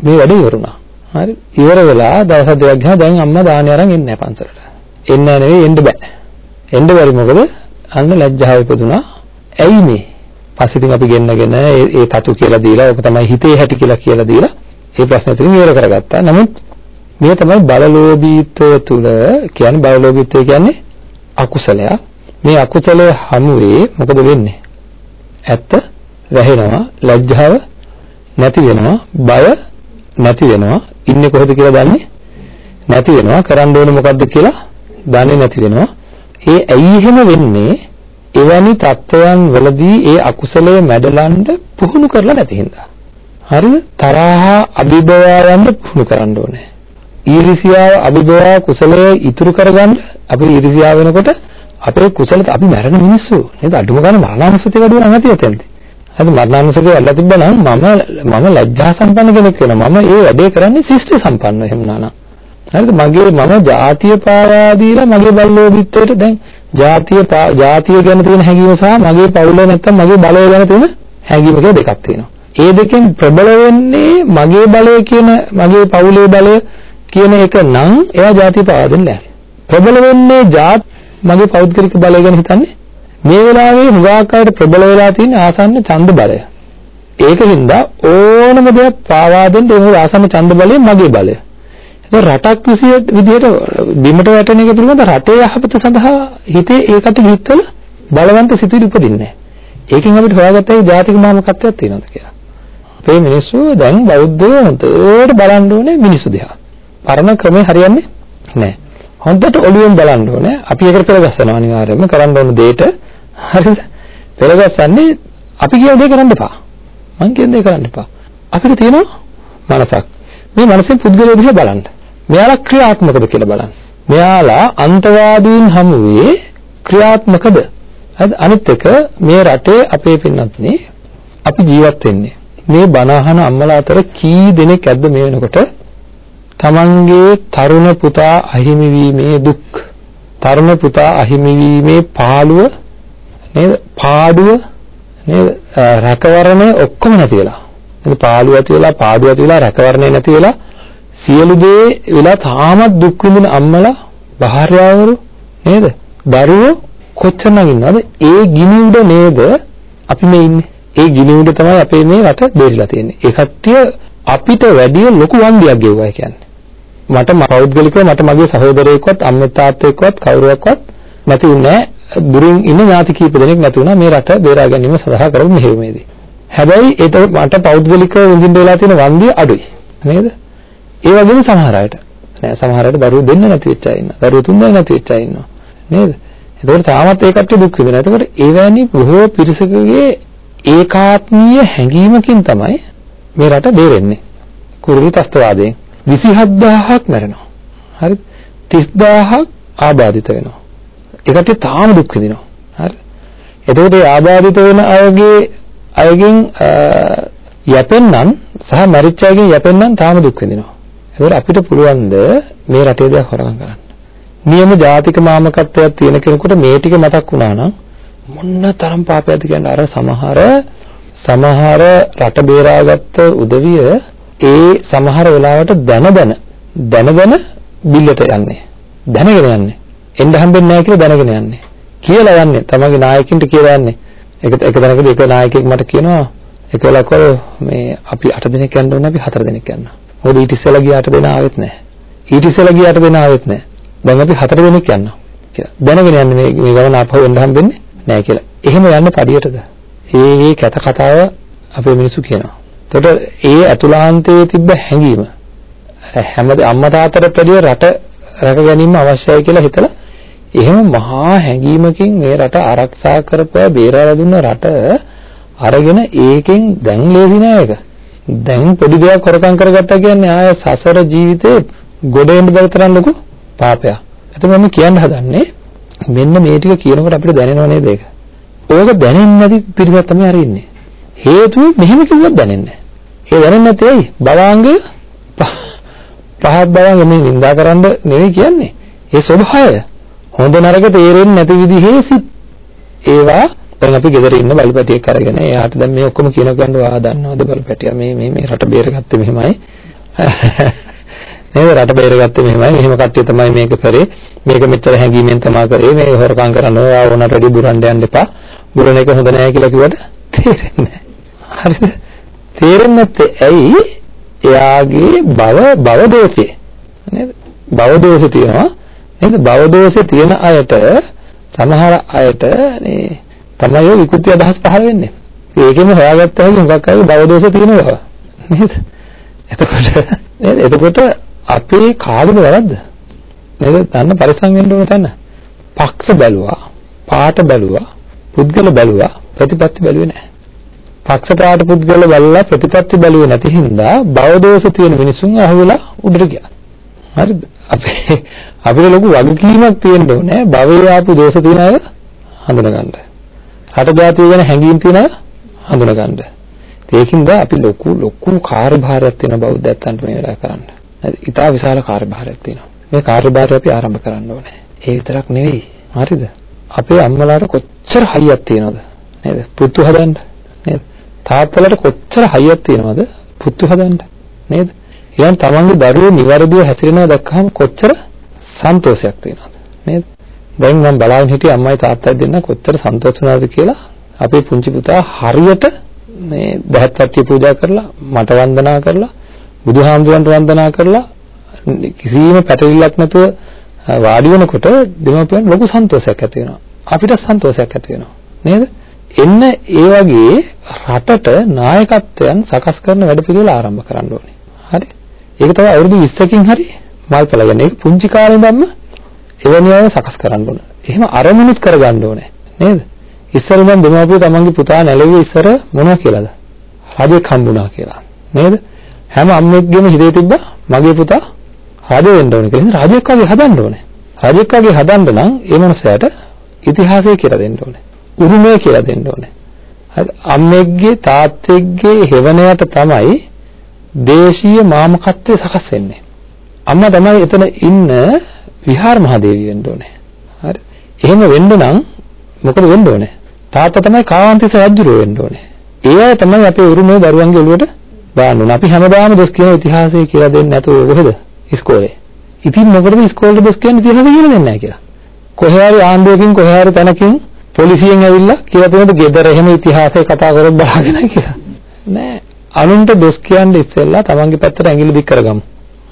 Speaker 1: මේ වැඩේ ඉවරුණා. හරි. ඉවර වෙලා දවස් දෙකක් ගියා දැන් අම්මා දානි අරන් එන්නේ නැහැ පන්සලට. එන්නේ නෙවෙයි එන්න බෑ. එන්න බැරි මොකද? අන්න ලැජ්ජාව ඉපදුනා. ඇයි මේ? පස්සේ ඉතින් අපි ගෙන්නගෙන ඒ තතු කියලා දීලා ඔක තමයි හිතේ හැටි කියලා කියලා දීලා ඒ ප්‍රශ්නේ ඉතින් ඉවර කරගත්තා. නමුත් මේ තමයි බලලෝභීත්වය තුල කියන්නේ බලලෝභීත්වය කියන්නේ අකුසලයක්. මේ අකුසලයේ හමුවේ මොකද වෙන්නේ? ඇත්ත වැහෙනවා, ලැජ්ජාව නැති වෙනවා, බය නැති වෙනවා, ඉන්නේ කොහෙද කියලා දන්නේ නැති වෙනවා, කරන්න ඕනේ මොකද්ද කියලා දන්නේ නැති වෙනවා. ඒ ඇයි එහෙම වෙන්නේ? එවැනි தත්වයන් වලදී ඒ අකුසලයේ මැඩලන්න පුහුණු කරලා නැති හින්දා. හරිද? තරහ අභිභවයන් පුහුණු කරන්න ඕනේ. ඊර්ෂියාව අභිභව කුසලයේ ඉතුරු කරගන්න අපි ඊර්ෂියාව වෙනකොට අපේ කුසලත අපි මැරෙන මිනිස්සු නේද? අඩුම ගන්න මරණානුස්සතිය වැඩි වෙනවා නැති යතෙන්ද? හරි මරණානුස්සතිය වැඩිලා තිබ්බනම් මම මම ලැජ්ජා සම්පන්න කෙනෙක් වෙනවා. මම ඒ වැඩේ කරන්නේ ශිෂ්ට සම්පන්න එහෙම නානා. හරිද? මගේ මම ජාතිය පාවා දීලා මගේ බල්ලෝගිත්තේට දැන් ජාතිය ජාතිය ගැන තියෙන හැඟීම සහ මගේ පවුල නැත්තම් මගේ බලය ගැන තියෙන හැඟීම කියලා දෙකක් තියෙනවා. ඒ දෙකෙන් ප්‍රබල වෙන්නේ මගේ බලය කියන මගේ පවුලේ බලය කියන එක නම් එයා ජාතිය පාවා දෙන්නේ නැහැ. ප්‍රබල වෙන්නේ ජාත් මගේ පෞද්ගලික බලය ගැන හිතන්නේ මේ වෙලාවේ හුඟාකාරයට ප්‍රබල වෙලා තියෙන ආසන්න ඡන්ද බලය. ඒකින්ද ඕනම දෙයක් පාවා දෙන්න ඒ ආසන්න ඡන්ද බලය මගේ බලය. ඒක රටක් විදියට බිමට වැටෙන එක පිළිබඳ රටේ යහපත සඳහා හිතේ ඒකට හිතල බලවන්ත සිතුවිලි උපදින්නේ නැහැ. ඒකෙන් අපිට හොයාගත්තේ ජාතික මාමකත්වයක් තියෙනවද කියලා. අපේ මිනිස්සු දැන් බෞද්ධයෝ හොඳට බලන්න ඕනේ මිනිස්සු දිහා. පරණ ක්‍රමේ හරියන්නේ නැහැ. හොඳට ඔළුවෙන් බලන්න ඕනේ. අපි ඒකට පෙරගස්සනවා අනිවාර්යයෙන්ම කරන්න ඕන දෙයට හරිද? පෙරගස්සන්නේ අපි කියන දේ කරන්න එපා. මං කියන දේ කරන්න එපා. අපිට තියෙනවා මනසක්. මේ මනසෙන් පුද්ගලයා දිහා බලන්න. මෙයාලා ක්‍රියාත්මකද කියලා බලන්න. මෙයාලා අන්තවාදීන් හමුවේ ක්‍රියාත්මකද? හරිද? අනිත් එක මේ රටේ අපේ පින්නත් අපි ජීවත් වෙන්නේ මේ බණ අහන අම්මලා අතර කී දෙනෙක් ඇද්ද මේ වෙනකොට තමන්ගේ තරුණ පුතා අහිමි වීමේ දුක්. තරුණ පුතා අහිමි වීමේ පාළුව නේද? පාඩුව නේද? රැකවරණය ඔක්කොම නැති වෙලා. නේද? පාළුව ඇති වෙලා පාඩුව ඇති වෙලා රැකවරණය නැති වෙලා සියලු දේ වෙලා තාමත් දුක් විඳින අම්මලා භාර්යාවරු නේද? දරුවෝ කොච්චරනම් ඉන්නවද? ඒ ගිනි උඩ නේද අපි මේ ඉන්නේ? ඒ ගිනි උඩ තමයි අපේ මේ රට බේරිලා තියෙන්නේ. ඒ කට්ටිය අපිට වැඩිය ලොකු වන්දියක් ගෙවුවා කියන්නේ. මට පෞද්ගලිකව මට මගේ සහෝදරයෙක්වත් අම්මේ තාත්තෙක්වත් කවුරුවක්වත් නැති වුණේ දුරින් ඉන්න ඥාති කීප දෙනෙක් නැති වුණා මේ රට බේරා ගැනීම සඳහා කරපු මෙහෙයුමේදී. හැබැයි ඒක මට පෞද්ගලිකව විඳින්න වෙලා තියෙන වන්දිය අඩුයි. නේද? ඒ වගේම සමහර අයට නෑ සමහර අයට දරුවෝ දෙන්න නැති වෙච්ච අය ඉන්නවා. දරුවෝ තුන් දෙනෙක් නැති වෙච්ච අය ඉන්නවා. නේද? ඒකෝට තාමත් ඒ කට්ටිය දුක් විඳිනවා. ඒකෝට එවැනි බොහෝ පිරිසකගේ ඒකාත්මීය හැඟීමකින් තමයි මේ රට බේරෙන්නේ. කුරුළු ත්‍ස්තවාදයෙන් 27000ක් මැරෙනවා. හරි 30000ක් ආබාධිත වෙනවා. ඒකට තාම දුක් විඳිනවා. හරි. එතකොට ඒ ආබාධිත වෙන අයගේ අයගෙන් යැපෙන්නන් සහ මරිච්ච අයගෙන් යැපෙන්නන් තාම දුක් විඳිනවා. ඒකට අපිට පුළුවන් මේ රටේ දේ හොරගම් කරන්න. නියම ජාතික මාමකත්වයක් තියෙන කෙනෙකුට මේ ටික මතක් වුණා නම් මොන්න තරම් පාපයක්ද කියන්නේ අර සමහර සමහර රට බේරාගත්ත උදවිය ඒ සමහර වෙලාවට දැන දැන දැන දැන බිල්ලට යන්නේ දැනගෙන යන්නේ එන්න හම්බෙන්නේ නැහැ කියලා දැනගෙන යන්නේ කියලා යන්නේ තමගේ නායකින්ට කියලා යන්නේ ඒක එක දැනකදී එක නායකයෙක් මට කියනවා එක වෙලාවක මේ අපි 8 දිනක් යන්න ඕනේ අපි 4 දිනක් යන්න. මොකද ඊට ඉස්සෙල්ලා ගිය 8 දෙනා ආවෙත් නැහැ. ඊට ඉස්සෙල්ලා ගිය 8 දෙනා ආවෙත් නැහැ. දැන් අපි හතර දෙනෙක් යනවා කියලා. දැනගෙන යන්නේ මේ මේ ගමන ආපහු එන්න හම්බෙන්නේ නැහැ කියලා. එහෙම යන්න පඩියටද? ඒ ඒ කැත කතාව අපේ මිනිස්සු කියනවා. එතකොට ඒ අතුලාන්තයේ තිබ්බ හැඟීම හැම අම්මා තාත්තට පැදිය රට රැක ගැනීම අවශ්‍යයි කියලා හිතලා එහෙම මහා හැඟීමකින් මේ රට ආරක්ෂා කරපුවා බේරලා දුන්න රට අරගෙන ඒකෙන් දැන් ලේසි නෑ ඒක. දැන් පොඩි දෙයක් කරකම් කරගත්තා කියන්නේ ආය සසර ජීවිතේ ගොඩ එන්න බැරි තරම් ලොකු පාපයක්. එතකොට මම කියන්න හදන්නේ මෙන්න මේ ටික කියනකොට අපිට දැනෙනව නේද ඒක? ඕක දැනෙන්නේ නැති පිරිසක් තමයි හරි ඉන්නේ. හේතුව මෙහෙම කිව්වොත් දැනෙන්නේ නැහැ. ඒ දැනෙන්නේ නැත්තේ ඇයි? භවංග පහත් භවංග මේ නිඳා කරන්න නෙවෙයි කියන්නේ. ඒ ස්වභාවය. හොඳ නරක තේරෙන්නේ නැති විදිහේ සිත්. ඒවා දැන් අපි ගෙදර ඉන්න බලපැටියෙක් අරගෙන එයාට දැන් මේ ඔක්කොම කියන ගන්න වා දන්නවද බලපැටියා මේ මේ මේ රට බේරගත්තේ මෙහෙමයි නේද රට බේරගත්තේ මෙහෙමයි මෙහෙම කට්ටිය තමයි මේක කරේ මේක මෙච්චර හැංගීමෙන් තමයි කරේ මේ හොරකම් කරන්න ඕවා ඕනට වැඩි බුරන්න යන්න එපා බුරණ එක හොඳ නැහැ කියලා කිව්වට තේරෙන්නේ හරිද තේරෙන්නේ නැත්තේ ඇයි එයාගේ භව භව දෝෂේ නේද භව දෝෂේ තියෙනවා නේද භව දෝෂේ තියෙන අයට සමහර අයට මේ තමයි ඔය විකෘති අදහස් පහළ වෙන්නේ. ඒකෙම හොයාගත්ත හැකි මොකක් හරි භව දෝෂ තියෙනවා නේද? එතකොට නේද? එතකොට අපේ කාගේද වැරද්ද? නේද? දන්න පරිස්සම් වෙන්න ඕන තැන. පක්ෂ බැලුවා, පාට බැලුවා, පුද්ගල බැලුවා, ප්‍රතිපත්ති බැලුවේ නැහැ. පක්ෂ පාට පුද්ගල බැලලා ප්‍රතිපත්ති බැලුවේ නැති හින්දා භව දෝෂ තියෙන මිනිසුන් අහුවෙලා උඩට ගියා. හරිද? අපේ [LAUGHS] අපිට ලොකු වගකීමක් තියෙන්න ඕනේ භවයේ ආපු දෝෂ තියෙන අය හඳුනගන්න. රට ජාතිය ගැන හැඟීම් තියෙන අය හඳුනගන්න. ඒකින්ද අපි ලොකු ලොකු කාර්යභාරයක් තියෙන බෞද්ධයන්ට මේ වෙලාව කරන්න. ඉතා විශාල කාර්යභාරයක් තියෙනවා. මේ කාර්යභාරය අපි ආරම්භ කරන්න ඕනේ. ඒ විතරක් නෙවෙයි. හරිද? අපේ අම්මලාට කොච්චර හයියක් තියෙනවද? නේද? පුතු හදන්න. නේද? තාත්තලාට කොච්චර හයියක් තියෙනවද? පුතු හදන්න. නේද? ඊයන් තමන්ගේ දරුවෝ નિවරදිව හැසිරෙනවා දැක්කහම කොච්චර සන්තෝෂයක් තියෙනවද? නේද? දැන් මම බලාගෙන හිටියේ අම්මයි තාත්තයි දෙන්න කොච්චර සන්තෝෂ වුණාද කියලා අපේ පුංචි පුතා හරියට මේ දහත්පත්ටි පූජා කරලා මට වන්දනා කරලා බුදුහාමුදුරන්ට වන්දනා කරලා කිසිම පැටලිල්ලක් නැතුව වාඩි වෙනකොට දෙමව්පියන් ලොකු සන්තෝෂයක් ඇති වෙනවා අපිට සන්තෝෂයක් ඇති වෙනවා නේද එන්න ඒ වගේ රටට නායකත්වයන් සකස් කරන වැඩපිළිවෙල ආරම්භ කරන්න ඕනේ හරි ඒක තමයි අවුරුදු 20කින් හරි මල්පල ගන්න ඒක පුංචි කාලේ ඉඳන්ම එවැනි අය සකස් කරන්න ඕන. එහෙම අරමුණුත් කරගන්න ඕනේ. නේද? ඉස්සර ඉඳන් දෙමාපියෝ තමන්ගේ පුතා නැලෙව්වේ ඉස්සර මොනවා කියලාද? රජෙක් හම්බුණා කියලා. නේද? හැම අම්මෙක්ගේම හිතේ තිබ්බා මගේ පුතා රජ වෙන්න ඕනේ කියලා. රජෙක් වගේ හදන්න ඕනේ. රජෙක් වගේ හදන්න නම් ඒ මනුස්සයාට ඉතිහාසය කියලා දෙන්න ඕනේ. උරුමය කියලා දෙන්න ඕනේ. හරි අම්මෙක්ගේ තාත්තෙක්ගේ හෙවණයට තමයි දේශීය මාමකත්වය සකස් වෙන්නේ. අම්මා තමයි එතන ඉන්න විහාර මහදේවිය වෙන්න ඕනේ. හරි. එහෙම වෙන්න නම් මොකද වෙන්න ඕනේ? තාත්තා තමයි කාවන්තිස රජුරෝ වෙන්න ඕනේ. ඒ අය තමයි අපේ උරුමේ දරුවන්ගේ ඔළුවට දාන්න ඕනේ. අපි හැමදාම දොස් කියන ඉතිහාසය කියලා දෙන්නේ නැතුව කොහෙද? ඉස්කෝලේ. ඉතින් මොකටද ඉස්කෝලේ දොස් කියන්නේ ඉතිහාසය කියලා දෙන්නේ නැහැ කියලා. කොහේ හරි ආණ්ඩුවකින් කොහේ හරි තැනකින් පොලිසියෙන් ඇවිල්ලා කියලා තියෙනද ගෙදර එහෙම ඉතිහාසය කතා කරොත් බලාගෙන කියලා. නෑ. අනුන්ට දොස් කියන්නේ ඉස්සෙල්ලා තමන්ගේ පැත්තට ඇඟිලි දික් කරගමු.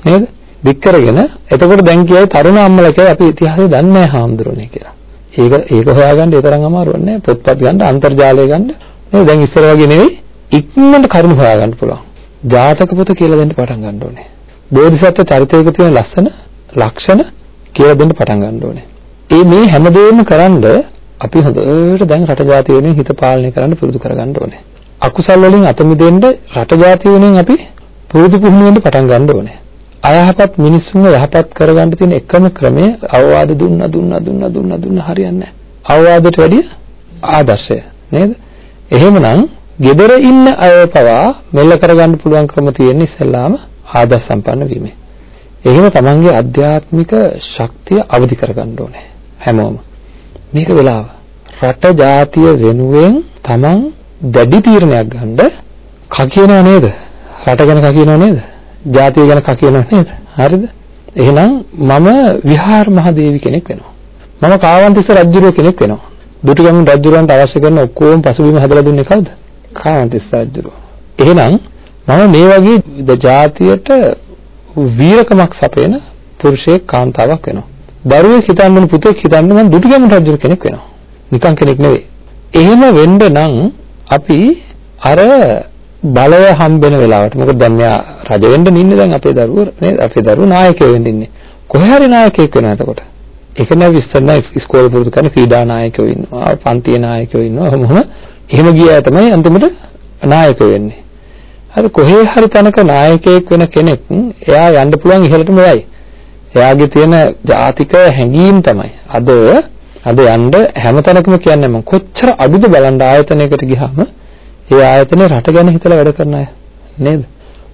Speaker 1: නේද? දික් කරගෙන එතකොට දැන් කියයි තරුණ අම්මලා කියයි අපි ඉතිහාසය දන්නේ නැහැ හාමුදුරනේ කියලා. ඒක ඒක හොයාගන්න ඒ තරම් අමාරුවක් නෑ. පොත්පත් ගන්න අන්තර්ජාලය ගන්න. නේද? දැන් ඉස්සර වගේ නෙවෙයි ඉක්මනට කරුණු හොයාගන්න පුළුවන්. ජාතක පොත කියලා දෙන්න පටන් ගන්න ඕනේ. බෝධිසත්ව චරිතයක තියෙන ලස්සන ලක්ෂණ කියලා දෙන්න පටන් ගන්න ඕනේ. ඒ මේ හැමදේම කරන්ඩ අපි හොඳට දැන් රට ජාතිය වෙනුවෙන් හිත පාලනය කරන්න පුරුදු කරගන්න ඕනේ. අකුසල් වලින් අත මිදෙන්න රට ජාතිය වෙනුවෙන් අපි පුරුදු පුහුණු වෙන්න පටන් ගන්න ඕනේ. අයහපත් මිනිස්සුන්ව යහපත් කරගන්න තියෙන එකම ක්‍රමය අවවාද දුන්න දුන්න දුන්න දුන්න දුන්න හරියන්නේ නැහැ. අවවාදයට වැඩිය ආදර්ශය නේද? එහෙමනම් gedara ඉන්න අය පවා මෙල්ල කරගන්න පුළුවන් ක්‍රම තියෙන ඉස්සෙල්ලාම ආදර්ශ සම්පන්න වීම. එහෙම තමන්ගේ අධ්‍යාත්මික ශක්තිය අවදි කරගන්න ඕනේ හැමෝම. මේක වෙලාව. රට ජාතිය වෙනුවෙන් තමන් දැඩි තීරණයක් ගන්න කකියනව නේද? රට ගැන කකියනව නේද? ජාතිය ගැන කකියනවා නේද? හරිද? එහෙනම් මම විහාර මහදේවි කෙනෙක් වෙනවා. මම කාවන්තිස්ස රජුරුව කෙනෙක් වෙනවා. දුටුගැමුණු රජුරන්ට අවශ්‍ය කරන ඔක්කොම පසුබිම හදලා දුන්නේ කවුද? කාවන්තිස්ස රජුරුව. එහෙනම් මම මේ වගේ ජාතියට වීරකමක් සපයන පුරුෂයෙක් කාන්තාවක් වෙනවා. දරුවෙක් හිතන්න පුතෙක් හිතන්න මම දුටුගැමුණු රජු කෙනෙක් වෙනවා. නිකන් කෙනෙක් නෙවෙයි. එහෙම වෙන්න නම් අපි අර බලය හම්බෙන වෙලාවට මොකද දැන් මෙයා රජ වෙන්න ඉන්නේ දැන් අපේ දරුවෝ නේද? අපේ දරුවෝ නායකයෝ වෙන්න ඉන්නේ. කොහේ හරි නායකයෙක් වෙනවා එතකොට. ඒක නෑ විස්තර නෑ ඉස්කෝලේ පුරුදු කරන ක්‍රීඩා නායකයෝ ඉන්නවා පන්තියේ නායකයෝ ඉන්නවා. මොහොම එහෙම ගියා තමයි අන්තිමට නායකයෝ වෙන්නේ. හරි කොහේ හරි තැනක නායකයෙක් වෙන කෙනෙක් එයා යන්න පුළුවන් ඉහළටම යයි. එයාගේ තියෙන ජාතික හැඟීම් තමයි අද අද යන්න හැම තැනකම කියන්නේ මම කොච්චර අඩුද බලන්න ආයතනයකට ගියාම ඒ ආයතනේ රට ගැන හිතලා වැඩ කරන අය නේද?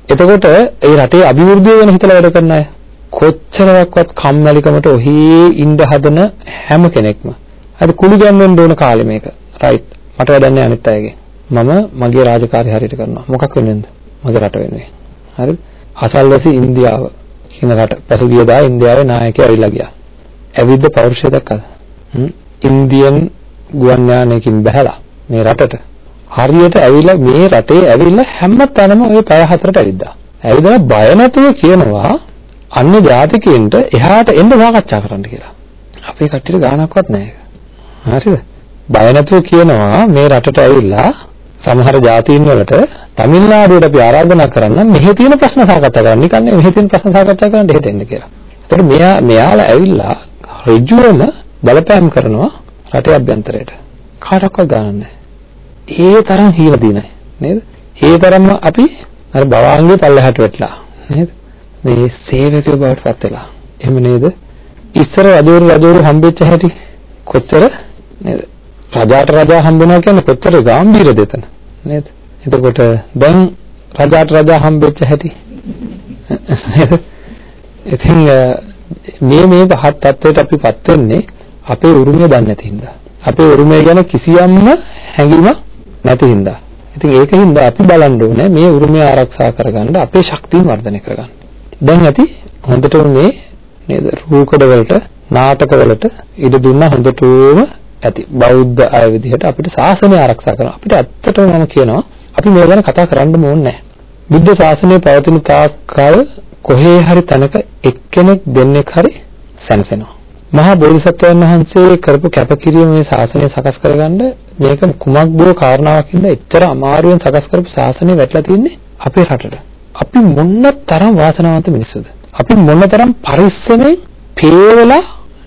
Speaker 1: එතකොට ඒ රටේ අභිවෘද්ධිය ගැන හිතලා වැඩ කරන අය කොච්චරක්වත් කම්මැලිකමට ඔහේ ඉඳ හදන හැම කෙනෙක්ම හරි කුළු ගැන්වෙන්න ඕන කාලේ මේක. රයිට්. මට වැඩක් නැහැ අනිත් අයගේ. මම මගේ රාජකාරිය හරියට කරනවා. මොකක් වෙන්නේද? මගේ රට වෙනුවෙන්. හරිද? අසල්වැසි ඉන්දියාව කියන රට පසුගිය දා ඉන්දියාවේ නායකයා ඇවිල්ලා ගියා. ඇවිද්ද පෞරුෂය දැක්කද? ඉන්දියන් ගුවන් යානයකින් බහැලා මේ රටට හරියට ඇවිල්ලා මේ රටේ ඇවිල්ලා හැම තැනම ওই පැය හතරට ඇවිද්දා. ඇවිදලා බය නැතුව කියනවා අන්‍ය ජාතිකයින්ට එහාට එන්න සාකච්ඡා කරන්න කියලා. අපේ කට්ටියට ගාණක්වත් නැහැ. හරිද? බය නැතුව කියනවා මේ රටට ඇවිල්ලා සමහර ජාතීන් වලට තමිල්නාඩුවට අපි ආරාධනා කරන්න මෙහි තියෙන ප්‍රශ්න සාකච්ඡා කරන්න නිකන් මෙහි තියෙන ප්‍රශ්න සාකච්ඡා කරන්න එහෙට එන්න කියලා. ඒතකොට මෙයා මෙයාලා ඇවිල්ලා ඍජුවම බලපෑම් කරනවා රටේ අභ්‍යන්තරයට. කාටවත් ගානක් නැහැ. ඒ තරම් හීන දිනයි නේද? ඒ තරම්ම අපි අර භවංගේ පල්ලෙහාට වැටලා නේද? මේ සේවකයෝ බවට පත් වෙලා. එහෙම නේද? ඉස්සර රජවරු රජවරු හම්බෙච්ච හැටි කොච්චර නේද? රජාට රජා හම්බෙනවා කියන්නේ කොච්චර ගැඹීරද එතන නේද? එතකොට දැන් රජාට රජා හම්බෙච්ච හැටි නේද? ඉතින් මේ මේ පහත් තත්ත්වයට අපිපත් වෙන්නේ අපේ උරුමය දන්නේ නැති හින්දා. අපේ උරුමය ගැන කිසියම්ම හැඟීමක් නැති හින්දා. ඉතින් ඒකින්ද අපි බලන්න ඕනේ මේ උරුමය ආරක්ෂා කරගන්න අපේ ශක්තිය වර්ධනය කරගන්න. දැන් ඇති හොඳටම මේ නේද රූකඩ වලට නාටක වලට ඉඩ දුන්නා හොඳටම ඇති. බෞද්ධ අය විදිහට අපිට ශාසනය ආරක්ෂා කරනවා. අපිට ඇත්තටම මම කියනවා අපි මේ ගැන කතා කරන්න ඕනේ නැහැ. බුද්ධ ශාසනය පවතින තාක් කල් කොහේ හරි තැනක එක්කෙනෙක් දෙන්නෙක් හරි සැනසෙනවා. මහා බෝධිසත්වයන් වහන්සේ කරපු කැපකිරීම මේ ශාසනය සකස් කරගන්න මේක කුමක් බෝ කාරණාවකින්ද එච්චර අමාරුවෙන් සකස් කරපු ශාසනය වැටලා තින්නේ අපේ රටට. අපි මොන්න තරම් වාසනාවන්ත මිනිස්සුද? අපි මොන තරම් පරිස්සමෙන් පේවලා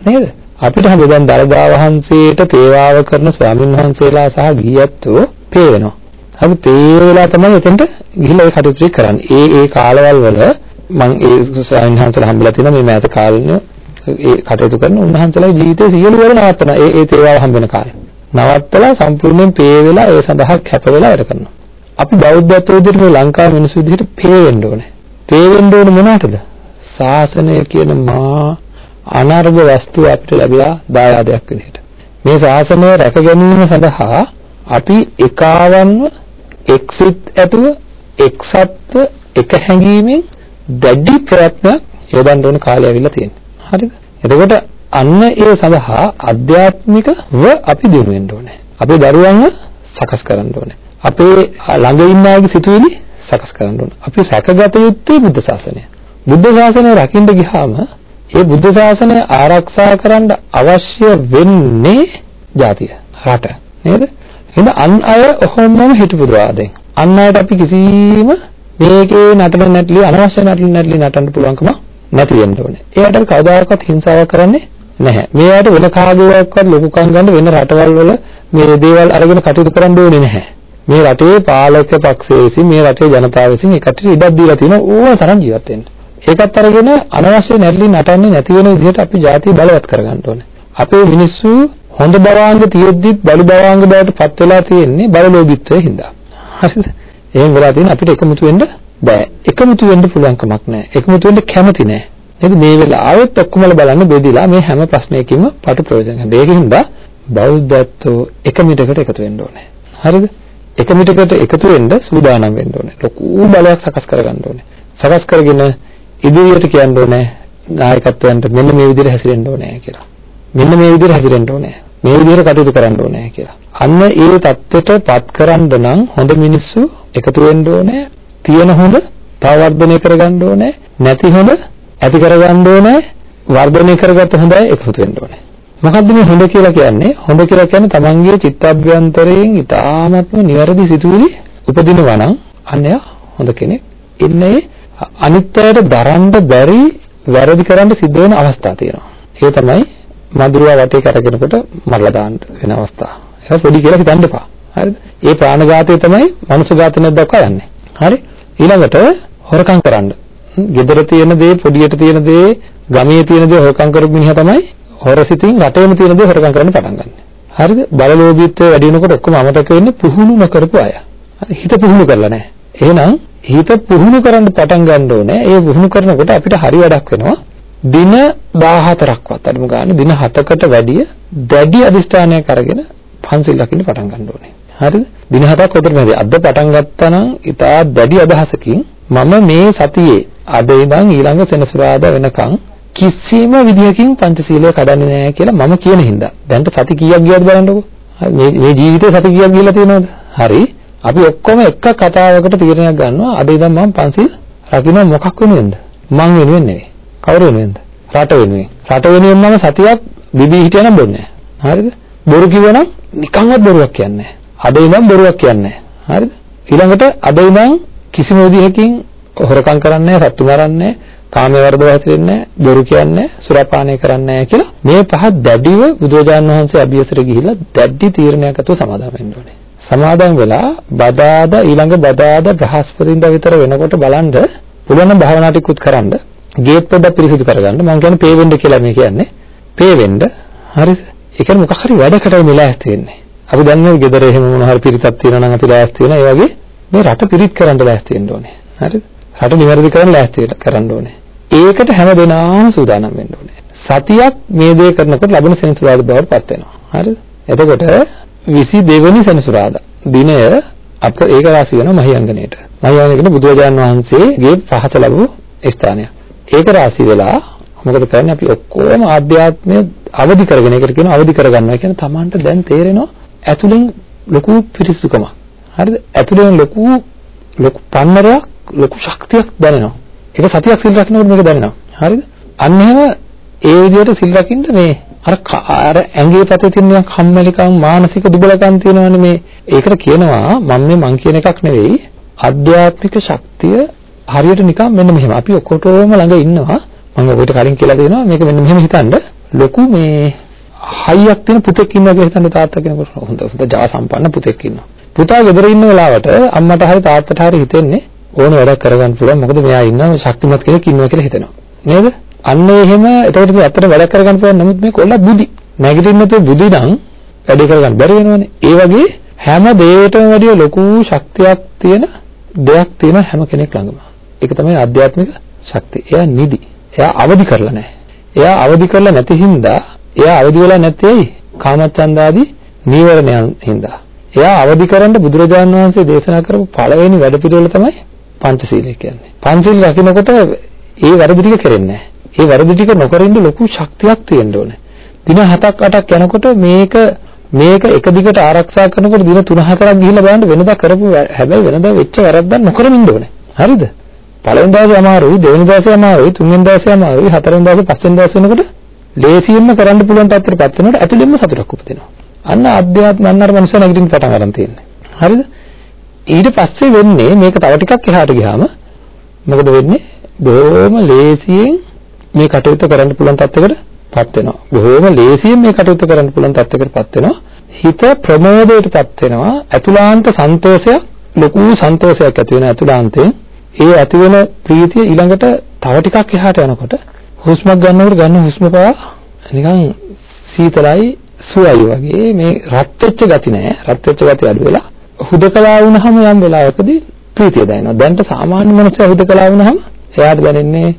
Speaker 1: නේද? අපිට හැම දැන් දරදා වහන්සේට තේවාව කරන ස්වාමීන් වහන්සේලා සහ ගියැත්තෝ පේනවා. අපි පේවලා තමයි එතනට ගිහිල්ලා ඒ කටයුතු කරන්නේ. ඒ ඒ කාලවල වල මම ඒ ස්වාමීන් වහන්සේලා හම්බෙලා තියෙනවා මේ මෑත කාලේ ඒ කටයුතු කරන උන්වහන්සේලා ජීවිතේ සියලු වැඩ නවත්තන ඒ ඒ තේවාව හම්බ වෙන කාලේ. නවත්තලා සම්පූර්ණයෙන් පේ වෙලා ඒ සඳහා කැප වෙලා වැඩ කරනවා. අපි බෞද්ධත්ව විදිහට මේ ලංකාවේ මිනිස්සු විදිහට පේ වෙන්න ඕනේ. පේ වෙන්න ඕනේ මොනකටද? ශාසනය කියන මා අනර්ග වස්තුව අපිට ලැබිලා දායාදයක් විදිහට. මේ ශාසනය රැක ගැනීම සඳහා අපි එකාවන්ව එක්සිට ඇතුව එක්සත්ව එක හැඟීමෙන් දැඩි ප්‍රයත්නයක් යොදන්න ඕන කාලය ඇවිල්ලා තියෙනවා. හරිද? එතකොට අන්න ඒ සඳහා අධ්‍යාත්මිකව අපි දිනු වෙන්න ඕනේ. අපේ දරුවන්ව සකස් කරන්න ඕනේ. අපේ ළඟ ඉන්න අයගේ සිතුවිලි සකස් කරන්න ඕනේ. අපි සැකගත යුත්තේ බුද්ධ ශාසනය. බුද්ධ ශාසනය රකින්න ගියාම ඒ බුද්ධ ශාසනය ආරක්ෂා කරන්න අවශ්‍ය වෙන්නේ ජාතිය රට නේද? එහෙනම් අන් අය ඔහොමම හිටපුදවා දැන්. අන් අයට අපි කිසිම මේකේ නටන නැටලි අනවශ්‍ය නැටලි නැටලි නටන්න පුළුවන්කම නැති වෙන්න ඕනේ. එයාට කවදාකවත් හිංසාවක් කරන්නේ නැහැ. මේවට වෙන කාගේවත් ලොකුකම් ගන්න වෙන රටවල් වල මේ දේවල් අරගෙන කටයුතු කරන්න ඕනේ නැහැ. මේ රටේ පාලක පක්ෂයේ විසින් මේ රටේ ජනතාව විසින් ඒකට ඉඩක් දීලා තියෙන ඕන තරම් ජීවත් වෙන්න. ඒකත් අරගෙන අනවශ්‍ය නැරළි නටන්නේ නැති වෙන විදිහට අපි ජාතිය බලවත් කරගන්න ඕනේ. අපේ මිනිස්සු හොඳ බවාංග තියෙද්දිත් බලු බවාංග බවට පත් වෙලා තියෙන්නේ බලලෝභීත්වයේ හින්දා. හරිද? එහෙන් වෙලා තියෙන අපිට එකමුතු වෙන්න බෑ. එකමුතු වෙන්න පුළුවන් කමක් නැහැ. එකමුතු වෙන්න කැමති නැහැ. නේද? මේ වෙලාවෙත් ඔක්කොමල බලන්න බෙදිලා මේ හැම ප්‍රශ්නයකින්ම පටු ප්‍රයෝජන ගන්න. ඒකින්ද බෞද්ධත්වෝ එක මිටකට එකතු වෙන්න ඕනේ. හරිද? එක මිටකට එකතු වෙන්න සූදානම් වෙන්න ඕනේ. ලොකු බලයක් සකස් කරගන්න ඕනේ. සකස් කරගෙන ඉදිරියට කියන්න ඕනේ නායකත්වයන්ට මෙන්න මේ විදිහට හැසිරෙන්න ඕනේ කියලා. මෙන්න මේ විදිහට හැසිරෙන්න ඕනේ. මේ විදිහට කටයුතු කරන්න ඕනේ කියලා. අන්න ඒ தත්ත්වයට පත් කරන්න නම් හොඳ මිනිස්සු එකතු වෙන්න ඕනේ. තියෙන හොඳ තව වර්ධනය කරගන්න ඕනේ නැති හොඳ ඇති කරගන්න ඕනේ වර්ධනය කරගත්ත හොඳයි එකතු වෙන්න ඕනේ. මොකද්ද මේ හොඳ කියලා කියන්නේ? හොඳ කියලා කියන්නේ තමන්ගේ චිත්තාභ්‍යන්තරයෙන් ඊටාත්ම නිවැරදි සිතුවිලි උපදිනවා නම් අන්නයා හොඳ කෙනෙක්. ඉන්නේ අනිත්‍යයට දරන්න බැරි වැරදි කරන්න සිද්ධ වෙන අවස්ථා තියෙනවා. ඒ තමයි මధుරව වටේ කරගෙනකොට මරලා දාන්න වෙන අවස්ථා. ඒක පොඩි කියලා හිතන්න එපා. හරිද? ඒ ප්‍රාණඝාතය තමයි මනුෂ්‍ය ඝාතනයක් දක්වා යන්නේ. හරි? ඊළඟට හොරකම් කරන්න. ගෙදර තියෙන දේ, පොඩියට තියෙන දේ, ගමේ තියෙන දේ හොරකම් කරපු මිනිහා තමයි හොරසිතින් රටේම තියෙන දේ හොරකම් කරන්න පටන් ගන්න. හරිද? බලලෝභීත්වය වැඩි වෙනකොට ඔක්කොම අමතක වෙන්නේ පුහුණු නොකරපු අය. හිත පුහුණු කරලා නැහැ. එහෙනම් හිත පුහුණු කරන්න පටන් ගන්න ඕනේ. ඒ පුහුණු කරනකොට අපිට හරි වැඩක් වෙනවා. දින 14ක්වත් අඩුම ගන්න දින 7කට වැඩිය දැඩි අදිෂ්ඨානයක් අරගෙන පන්සිල් රකින්න පටන් ගන්න ඕනේ. හරිද? දින 7ක් උඩරමදී අද පටන් ගත්තා නම් ඉතා දැඩි අදහසකින් මම මේ සතියේ අද ඉඳන් ඊළඟ සෙනසුරාදා වෙනකන් කිසිම විදියකින් පංචශීලය කඩන්නේ නැහැ කියලා මම කියන හින්දා. දැන් සති කීයක් ගියද බලන්නකෝ. මේ මේ ජීවිතේ සති කීයක් ගිහලා තියෙනවද? හරි. අපි ඔක්කොම එක කතාවකට තීරණයක් ගන්නවා. අද ඉඳන් මම පංචශීල රකින්න මොකක් වෙනුවෙන්ද? මං වෙනුවෙන් නෙවෙයි. කවුරු වෙනුවෙන්ද? රට වෙනුවෙන්. රට වෙනුවෙන් මම සතියක් බිබී හිටියනම් බොන්නේ නැහැ. හරිද? බොරු කිව්වනම් නිකන්වත් බොරුවක් කියන්නේ නැහැ. අද ඉඳන් බොරුවක් කියන්නේ නැහැ. හරිද? ඊළඟට අද ඉඳන් කිසිම විදිහකින් හොරකම් කරන්නේ නැහැ, සත්තු මරන්නේ නැහැ, කාමයේ වර්ධව හැසිරෙන්නේ නැහැ, බොරු කියන්නේ නැහැ, සුරාපානය කරන්නේ නැහැ කියලා මේ පහ දැඩිව බුදුරජාණන් වහන්සේ අභියසර ගිහිල්ලා දැඩි තීරණයක් අතව සමාදම් වෙන්න ඕනේ. සමාදම් වෙලා බදාදා ඊළඟ බදාදා බ්‍රහස්පතින්දා විතර වෙනකොට බලන්න පුළුවන් නම් භාවනා ටිකුත් කරන්න ගේට් පොඩ්ඩක් පිරිසිදු කරගන්න මම කියන්නේ පේ වෙන්න කියලා මේ කියන්නේ පේ වෙන්න හරිද ඒ කියන්නේ මොකක් හරි වැඩකට මෙලා ඇස්ති වෙන්නේ අපි දන්නේ ගෙදර එහෙම මොන හරි පිරිතක් තියෙනවා නම් අපි ලෑස්ති වෙනවා. ඒ වගේ මේ රට පිරිත් කරන්න ලෑස්ති වෙන්න ඕනේ. හරිද? රට නිවැරදි කරන්න ලෑස්ති කරන්න ඕනේ. ඒකට හැම දෙනාම සූදානම් වෙන්න ඕනේ. සතියක් මේ දේ කරනකොට ලැබෙන සෙනසුරාදා බවට පත් වෙනවා. හරිද? එතකොට 22 වෙනි සෙනසුරාදා දිනය අප ඒක වාසී වෙන මහියංගනේට මහියංගනේ කියන බුදුරජාන් වහන්සේගේ පහත ලැබු ස්ථානය ඒක රාශි වෙලා මොකද කරන්නේ? අපි ඔක්කොම ආධ්‍යාත්මය අවදි කරගෙන ඒකට කියන අවදි කරගන්නවා කියන තමන්ට දැන් තේරෙනවා ඇතුලෙන් ලොකු පිරිසුකමක්. හරිද? ඇතුලෙන් ලොකු ලොකු පන්නරයක් ලොකු ශක්තියක් දැනෙනවා. ඒක සතියක් සිල් රකින්නකොට මේක දැනෙනවා. හරිද? අන්න එහෙම ඒ විදිහට සිල් රකින්න මේ අර අර ඇඟේ පැත්තේ තියෙන කම්මැලිකම් මානසික දුබලකම් තියෙනවනේ මේ ඒකට කියනවා මම මේ මං කියන එකක් නෙවෙයි අධ්‍යාත්මික ශක්තිය හරියට නිකන් මෙන්න මෙහෙම අපි ඔක්කොටම ළඟ ඉන්නවා මම ඔබට කලින් කියලා දෙනවා මේක මෙන්න මෙහෙම හිතන්න ලොකු මේ හයියක් තියෙන පුතෙක් ඉන්නවා කියලා හිතන්න තාත්තා කෙනෙකුට හොඳ හොඳ ජා සම්පන්න පුතෙක් ඉන්නවා. පුතා ගෙදර ඉන්න වෙලාවට අම්මට හරි තාත්තට හරි හිතෙන්නේ ඕන වැඩක් කරගන්න පුළුවන්. මොකද මෙයා ඉන්නවා ශක්තිමත් කෙනෙක් ඉන්නවා කියලා හිතෙනවා. නේද? අන්න එහෙම එතකොට මේ ඇත්තට වැඩ කරගන්න පුළුවන්. නමුත් මේ කොල්ල බුදි. නැගිටින්න නැතුව බුදි නම් වැඩේ කරගන්න බැරි වෙනවනේ. ඒ වගේ හැම දෙයකටම වැඩිය ලොකු ශක්තියක් තියෙන දෙයක් තියෙන හැම කෙනෙක් ළඟම. ඒක තමයි ආධ්‍යාත්මික ශක්තිය. එයා නිදි. එයා අවදි කරලා නැහැ. එයා අවදි කරලා නැති හින්දා එයා අවදි වෙලා නැtei කාමච්ඡන්දාදී නීවරණයන් හින්දා. එයා අවදි කරන්න බුදුරජාණන් වහන්සේ දේශනා කරපු පළවෙනි වැඩපිළිවෙල තමයි පංචශීලය කියන්නේ. පංචශීල රකින්නකොට ඒ වැරදි ටික කරෙන්නේ නැහැ. ඒ වැරදි ටික නොකර ඉන්න ලොකු ශක්තියක් තියෙන්න ඕනේ. දින 7ක් 8ක් යනකොට මේක මේක එක දිගට ආරක්ෂා කරනකොට දින 3-4ක් ගිහිල්ලා බලන්න වෙනදා කරපු හැබැයි වෙනදා වෙච්ච වැරද්දක් නොකරමින් ඉන්න ඕනේ. හරිද? පළවෙනි දවසේ අමාරුයි දෙවෙනි දවසේ අමාරුයි තුන්වෙනි දවසේ අමාරුයි හතරවෙනි දවසේ පස්වෙනි දවසේ වෙනකොට ලේසියෙන්ම කරන්න පුළුවන් තත්ත්වයටපත් වෙනකොට ඇතුළෙන්ම සතුටක් උපදිනවා. අන්න අධ්‍යාත්ම අන්න අර මනුස්සය නැගිටින්න පටන් ගන්න තියෙන්නේ. හරිද? ඊට පස්සේ වෙන්නේ මේක තව ටිකක් එහාට ගියාම මොකද වෙන්නේ? බොහොම ලේසියෙන් මේ කටයුත්ත කරන්න පුළුවන් තත්ත්වයකටපත් වෙනවා. බොහොම ලේසියෙන් මේ කටයුත්ත කරන්න පුළුවන් තත්ත්වයකටපත් වෙනවා. හිත ප්‍රමෝදයටපත් වෙනවා. අතුලාන්ත සන්තෝෂයක් ලොකු සන්තෝෂයක් ඇති වෙන අතුලාන්තයෙන් ඒ ඇති වෙන ප්‍රීතිය ඊළඟට තව ටිකක් එහාට යනකොට හුස්මක් ගන්නකොට ගන්න හුස්ම පවා නිකන් සීතලයි සුවයි වගේ මේ රත් වෙච්ච ගති නෑ රත් වෙච්ච ගති අඩු වෙලා හුදකලා වුණාම යම් වෙලාවකදී ප්‍රීතිය දැනෙනවා දැන්ට සාමාන්‍ය මනුස්සයා හුදකලා වුණාම එයාට දැනෙන්නේ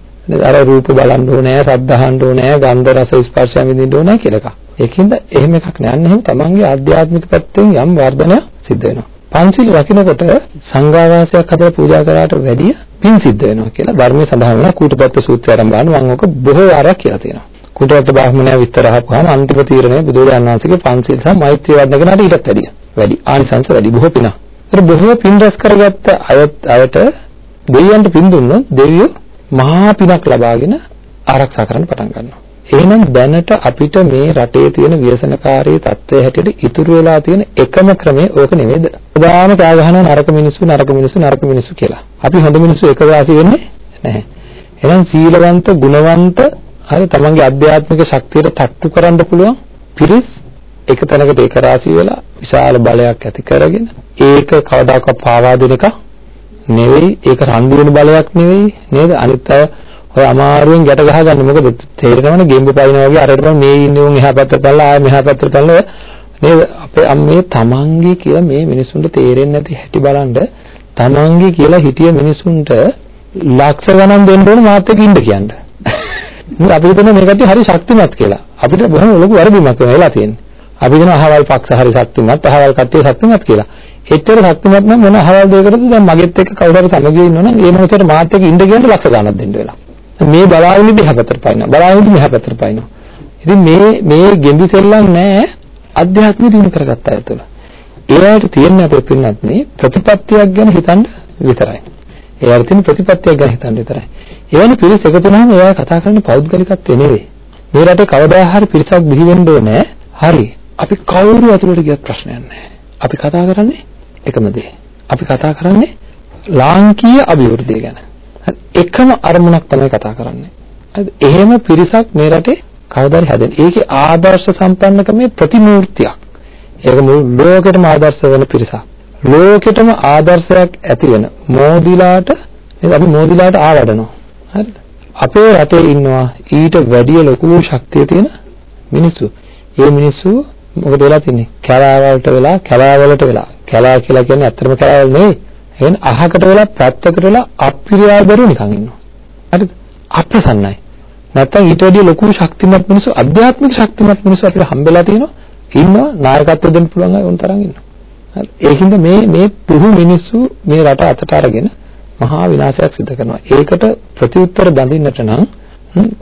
Speaker 1: අර රූප බලන්න ඕනේ ශබ්ද අහන්න ඕනේ ගන්ධ රස ස්පර්ශ විඳින්න ඕනේ කියලා එකක්. ඒකින්ද එහෙම එකක් නෑ. අන්න එහෙම තමන්ගේ ආධ්‍යාත්මික පැත්තෙන් යම් වර්ධනයක් සිද්ධ වෙනවා. පන්සිල් රකින්නකොට සංඝාවාසයක් හදලා පූජා කරාට වැඩිය පින් සිද්ධ වෙනවා කියලා ධර්මයේ සඳහන් වෙනවා කූටපත්ත සූත්‍රය ආරම්භ කරනවා මම ඔක බොහෝ ආරක් කියලා තියෙනවා. කූටපත්ත බ්‍රාහ්මණය විස්තර අහපුවාම අන්තිම තීරණය බුදුරජාණන් වහන්සේගේ පන්සිල් සහ මෛත්‍රී වර්ධන කරනාට ඊටත් වැඩිය. වැඩි ආනිසංස වැඩි බොහෝ පින. ඒත් බොහෝ පින් රැස් කරගත්ත අයත් අයට දෙවියන්ට පින් දුන්නොත් දෙවියෝ මහා පිනක් ලබාගෙන ආරක්ෂා කරන්න පටන් ගන්නවා. එහෙනම් දැනට අපිට මේ රටේ තියෙන ව්‍යසනකාරී තත්ත්වය හැටියට ඉතුරු වෙලා තියෙන එකම ක්‍රමය ඕක නෙවෙයිද? උදාහරණ කෑ ගහනවා නරක මිනිස්සු නරක මිනිස්සු නරක මිනිස්සු කියලා. අපි හොඳ මිනිස්සු එක වාසි වෙන්නේ නැහැ. එහෙනම් සීලවන්ත, ගුණවන්ත, හරි තමන්ගේ අධ්‍යාත්මික ශක්තියට තට්ටු කරන්න පුළුවන් පිරිස් එක තැනකට එක රාශී වෙලා විශාල බලයක් ඇති කරගෙන ඒක කවදාකවත් පාවා දෙන එක නෙවෙයි ඒක රණ්ඩු වෙන බලයක් නෙවෙයි නේද අනිත් අය ඔය අමාරුවෙන් ගැට ගහගන්න මොකද තේරෙනවනේ ගෙම්බ පයින්නා වගේ අරකට මේ ඉන්නේ උන් එහා පැත්තට පැනලා ආය මෙහා පැත්තට පැනලා නේද අපේ අම්මේ තමන්ගේ කියලා මේ මිනිසුන්ට තේරෙන්නේ නැති හැටි බලන්න තමන්ගේ කියලා හිටිය මිනිසුන්ට ලක්ෂ ගණන් දෙන්න ඕන මාත් එක්ක ඉන්න කියන්නේ. මොකද අපි හිතන්නේ මේ කට්ටිය හරි ශක්තිමත් කියලා. අපිට බොහොම ලොකු වරදීමක් වෙලා තියෙන්නේ. අපි කියන අහවල් පක්ෂ හරි ශක්තිමත්, අහවල් කට්ටිය ශක්තිමත් කියලා. එච්චර ශක්තිමත් නම් මොන අහවල් දෙයකටද දැන් මගෙත් එක්ක කවුරු හරි සමගිය ඉන්නවනම් ඒ මොහොතේ මාත් එක්ක ඉන්න කියන ලක්ෂ ගණන් දෙන්න වෙලා. මේ බලාගෙන ඉඳි හැපතර පයින්නවා. බලාගෙන ඉඳි මෙහාපතර පයින්නවා. ඉතින් මේ මේ ගෙම්බි සෙල්ලම් නෑ අධ්‍යාත්මික දිනු කරගත්ත අය තුළ. ඒවට තියෙන්නේ අපේ පින්නත් මේ ප්‍රතිපත්තියක් ගැන හිතන්න විතරයි. ඒවට තියෙන ප්‍රතිපත්තියක් ගැන හිතන්න විතරයි. එවැනි පිරිස එකතු වුණාම එයා කතා කරන්නේ පෞද්ගලිකත්වය නෙවෙයි. මේ රටේ කවදා හරි පිරිසක් බිහි වෙන්න ඕනේ. හරි. අපි කවුරු ඇතුළට ගියත් ප්‍රශ්නයක් නැහැ. අපි කතා කරන්නේ එකම දේ. අපි කතා කරන්නේ ලාංකීය අභිවෘද්ධිය ගැන. එකම අරමුණක් තමයි කතා කරන්නේ. හරිද? එහෙම පිරිසක් මේ රටේ කවදාද හැදෙන්නේ? ඒකේ ආදර්ශ සම්පන්නකමේ ප්‍රතිමූර්තියක්. ඒක මුළු ලෝකෙටම ආදර්ශ වෙන පිරිසක්. ලෝකෙටම ආදර්ශයක් ඇති වෙන මෝදිලාට අපි මෝදිලාට ආවඩනවා. හරිද? අපේ රටේ ඉන්නවා ඊට වැඩිය ලොකු ශක්තිය තියෙන මිනිස්සු. මේ මිනිස්සු මොකද වෙලා තින්නේ? කැලෑවලට වෙලා කැලෑවලට වෙලා. කැලෑ කියලා කියන්නේ ඇත්තටම කැලෑවල නෙවෙයි. එහෙනම් අහකට වෙලා පැත්තකට වෙලා අප්‍රියාදරු නිකන් ඉන්නවා. හරිද? අප්‍රසන්නයි. නැත්තම් ඊට වැඩිය ලොකු ශක්තිමත් මිනිස්සු අධ්‍යාත්මික ශක්තිමත් මිනිස්සු අපිට හම්බෙලා තියෙනවා. ඉන්නවා නායකත්ව දෙන්න පුළුවන් අය උන් තරම් ඉන්නවා. හරි. ඒකින්ද මේ මේ පුහු මිනිස්සු මේ රට අතට අරගෙන මහා විනාශයක් සිදු කරනවා. ඒකට ප්‍රතිඋත්තර බඳින්නට නම්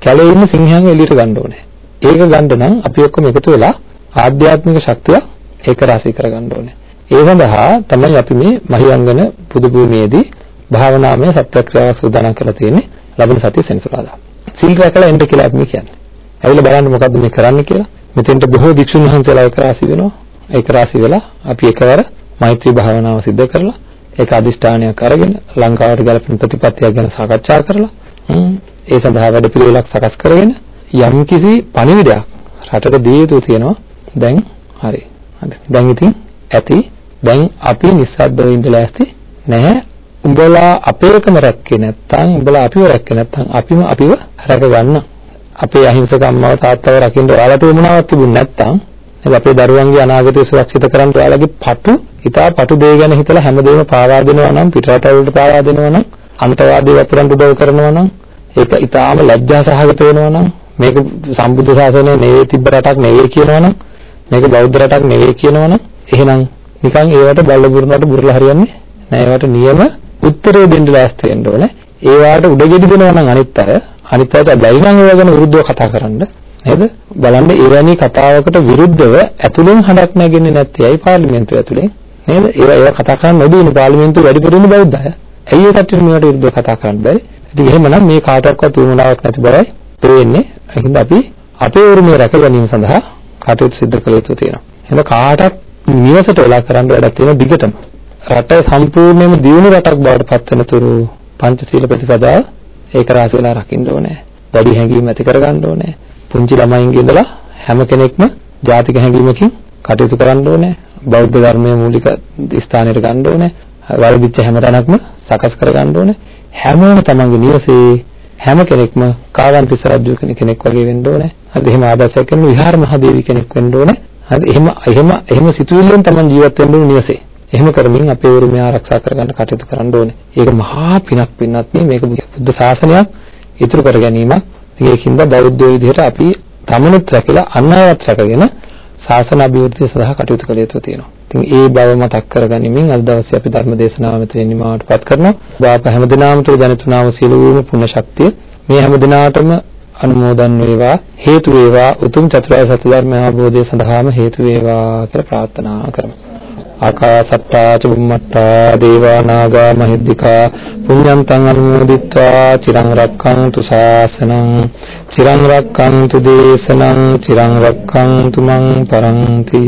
Speaker 1: කැලේ ඉන්න සිංහයන්ව එළියට ගන්න ඕනේ. ඒක ගන්න නම් අපි ඔක්කොම එකතු වෙලා ආධ්‍යාත්මික ශක්තිය ඒක රාශී කරගන්න ඕනේ. ඒ සඳහා තමයි අපි මේ මහියංගන පුදු භූමියේදී භාවනාමය සත්‍යක්‍රියාවක් සූදානම් කරලා තියෙන්නේ ලබන සතිය සෙනසුරාදා. සිල් රැකලා එන්න කියලා අපි කියන්නේ. ඇවිල්ලා බලන්න මොකද්ද මේ කරන්න කියලා. මෙතෙන්ට බොහෝ භික්ෂුන් වහන්සේලා එක රාශි වෙනවා. ඒක රාශි වෙලා අපි එකවර මෛත්‍රී භාවනාව සිද්ධ කරලා ඒක අදිෂ්ඨානයක් අරගෙන ලංකාවට ගැලපෙන ප්‍රතිපත්තියක් ගැන සාකච්ඡා කරලා ඒ සඳහා වැඩ පිළිවෙලක් සකස් කරගෙන යම්කිසි පණිවිඩයක් රටට දී යුතු තියෙනවා. දැන් හරි. හරි. දැන් ඉතින් ඇති දැන් අපි නිස්සද්දව ඉඳලා ඇස්ති නැහැ. උඹලා අපේකම රැක්කේ නැත්නම් උඹලා අපිව රැක්කේ නැත්නම් අපිම අපිව රැක ගන්න. අපේ අහිංසක අම්මව තාත්තව රකින්න ඔයාලට උමනාවක් තිබුණ නැත්නම් නේද අපේ දරුවන්ගේ අනාගතය සුරක්ෂිත කරන්න ඔයාලගේ පටු ඉතා පටු දේ ගැන හිතලා හැමදේම පාවා දෙනවා නම් පිටරට වලට පාවා දෙනවා නම් අන්තවාදී වපුරන් උදව් කරනවා නම් ඒක ඉතාම ලැජ්ජා සහගත වෙනවා නම් මේක සම්බුද්ධ ශාසනය නෙවෙයි තිබ්බ රටක් නෙවෙයි කියනවා නම් මේක බෞද්ධ රටක් නෙවෙයි කියනවා නම් එහෙනම් නිකන් ඒවට බල්ල බුරුනට බුරලා හරියන්නේ නෑ. ඒවට නියම උත්තරේ දෙන්න ලෑස්ති වෙන්න ඕනේ. ඒවට උඩගෙඩි දෙනවා නම් අනිත් අය අනිත් අයට බැරි නම් ඒවා ගැන විරුද්ධව කතා කරන්න. නේද? බලන්න එවැනි කතාවකට විරුද්ධව ඇතුලෙන් හඬක් නැගෙන්නේ නැත්තේ ඇයි පාර්ලිමේන්තුව ඇතුලේ? නේද? ඒවා ඒවා කතා කරන්න නොදීනේ පාර්ලිමේන්තුව වැඩිපුර ඉන්න බෞද්ධ අය. ඇයි ඒ කට්ටිය මේවට විරුද්ධව කතා කරන්න බැරි? ඉතින් එහෙමනම් මේ කාටවත් උවමනාවක් නැති බවයි පේන්නේ. එහෙනම් අපි අපේ උරුමය රැක ගැනීම සඳහා කටයුතු සිදු කළ යුතු තියෙනවා. එහෙනම් කාටත් නිවසට වෙලා කරන්න වැඩක් තියෙන දිගටම රට සම්පූර්ණයෙන්ම දියුණු රටක් බවට පත් වෙනතුරු පංචශීල ප්‍රතිපදාව ඒක රාශි වෙලා රකින්න ඕනේ. වැඩි හැඟීම් ඇති කරගන්න ඕනේ. පුංචි ළමයින්ගේ ඉඳලා හැම කෙනෙක්ම ජාතික හැඟීමකින් කටයුතු කරන්න ඕනේ. බෞද්ධ ධර්මයේ මූලික ස්ථානයට ගන්න ඕනේ. වරදිච්ච හැම තැනක්ම සකස් කරගන්න ඕනේ. හැමෝම තමන්ගේ නිවසේ හැම කෙනෙක්ම කාවන්තිස්ස රජු කෙනෙක් වගේ වෙන්න ඕනේ. හරි එහෙම ආදර්ශයක් කරන විහාර මහදේවි කෙනෙක් වෙන්න ඕනේ. හරි එහෙම එහෙම එහෙම සිතුවිල්ලෙන් තමන් ජීවත් වෙන්න ඕනේ නිවසේ. එහෙම කරමින් අපේ උරුමය ආරක්ෂා කරගන්න කටයුතු කරන්න ඕනේ. ඒක මහා පිනක් පින්නත් නේ මේක බුද්ධ ශාසනයක් ඉතුරු කර ගැනීමක්. ඒකින්ද බෞද්ධ විදිහට අපි තමනුත් රැකලා අන් අයත් රැකගෙන ශාසන අභිවෘද්ධිය සඳහා කටයුතු කළ යුතු තියෙනවා. ඉතින් ඒ බව මතක් කරගනිමින් අද දවසේ අපි ධර්ම දේශනාව මෙතනින් නිමවටපත් කරනවා. වාප හැමදිනාම තුල දැනතුනාව සියලුම පුණ්‍ය ශක්තිය මේ හැමදිනාටම අනුමෝදන් වේවා. හේතු වේවා. උතුම් චතුරාර්ය සත්‍ය ධර්ම අවබෝධය සඳහාම හේතු වේවා කියලා ප්‍රාර්ථනා කරමු. ආකාසත්තා ච බුම්මත්තා දේවා නාග මහිද්దికා පුඤ්ඤන්තං අනුමෝදිත්වා. චිරං රක්ඛන්තු ශාසනං චිරං රක්ඛන්තු දේශනං. චිරං රක්ඛන්තු මං පරන්ති.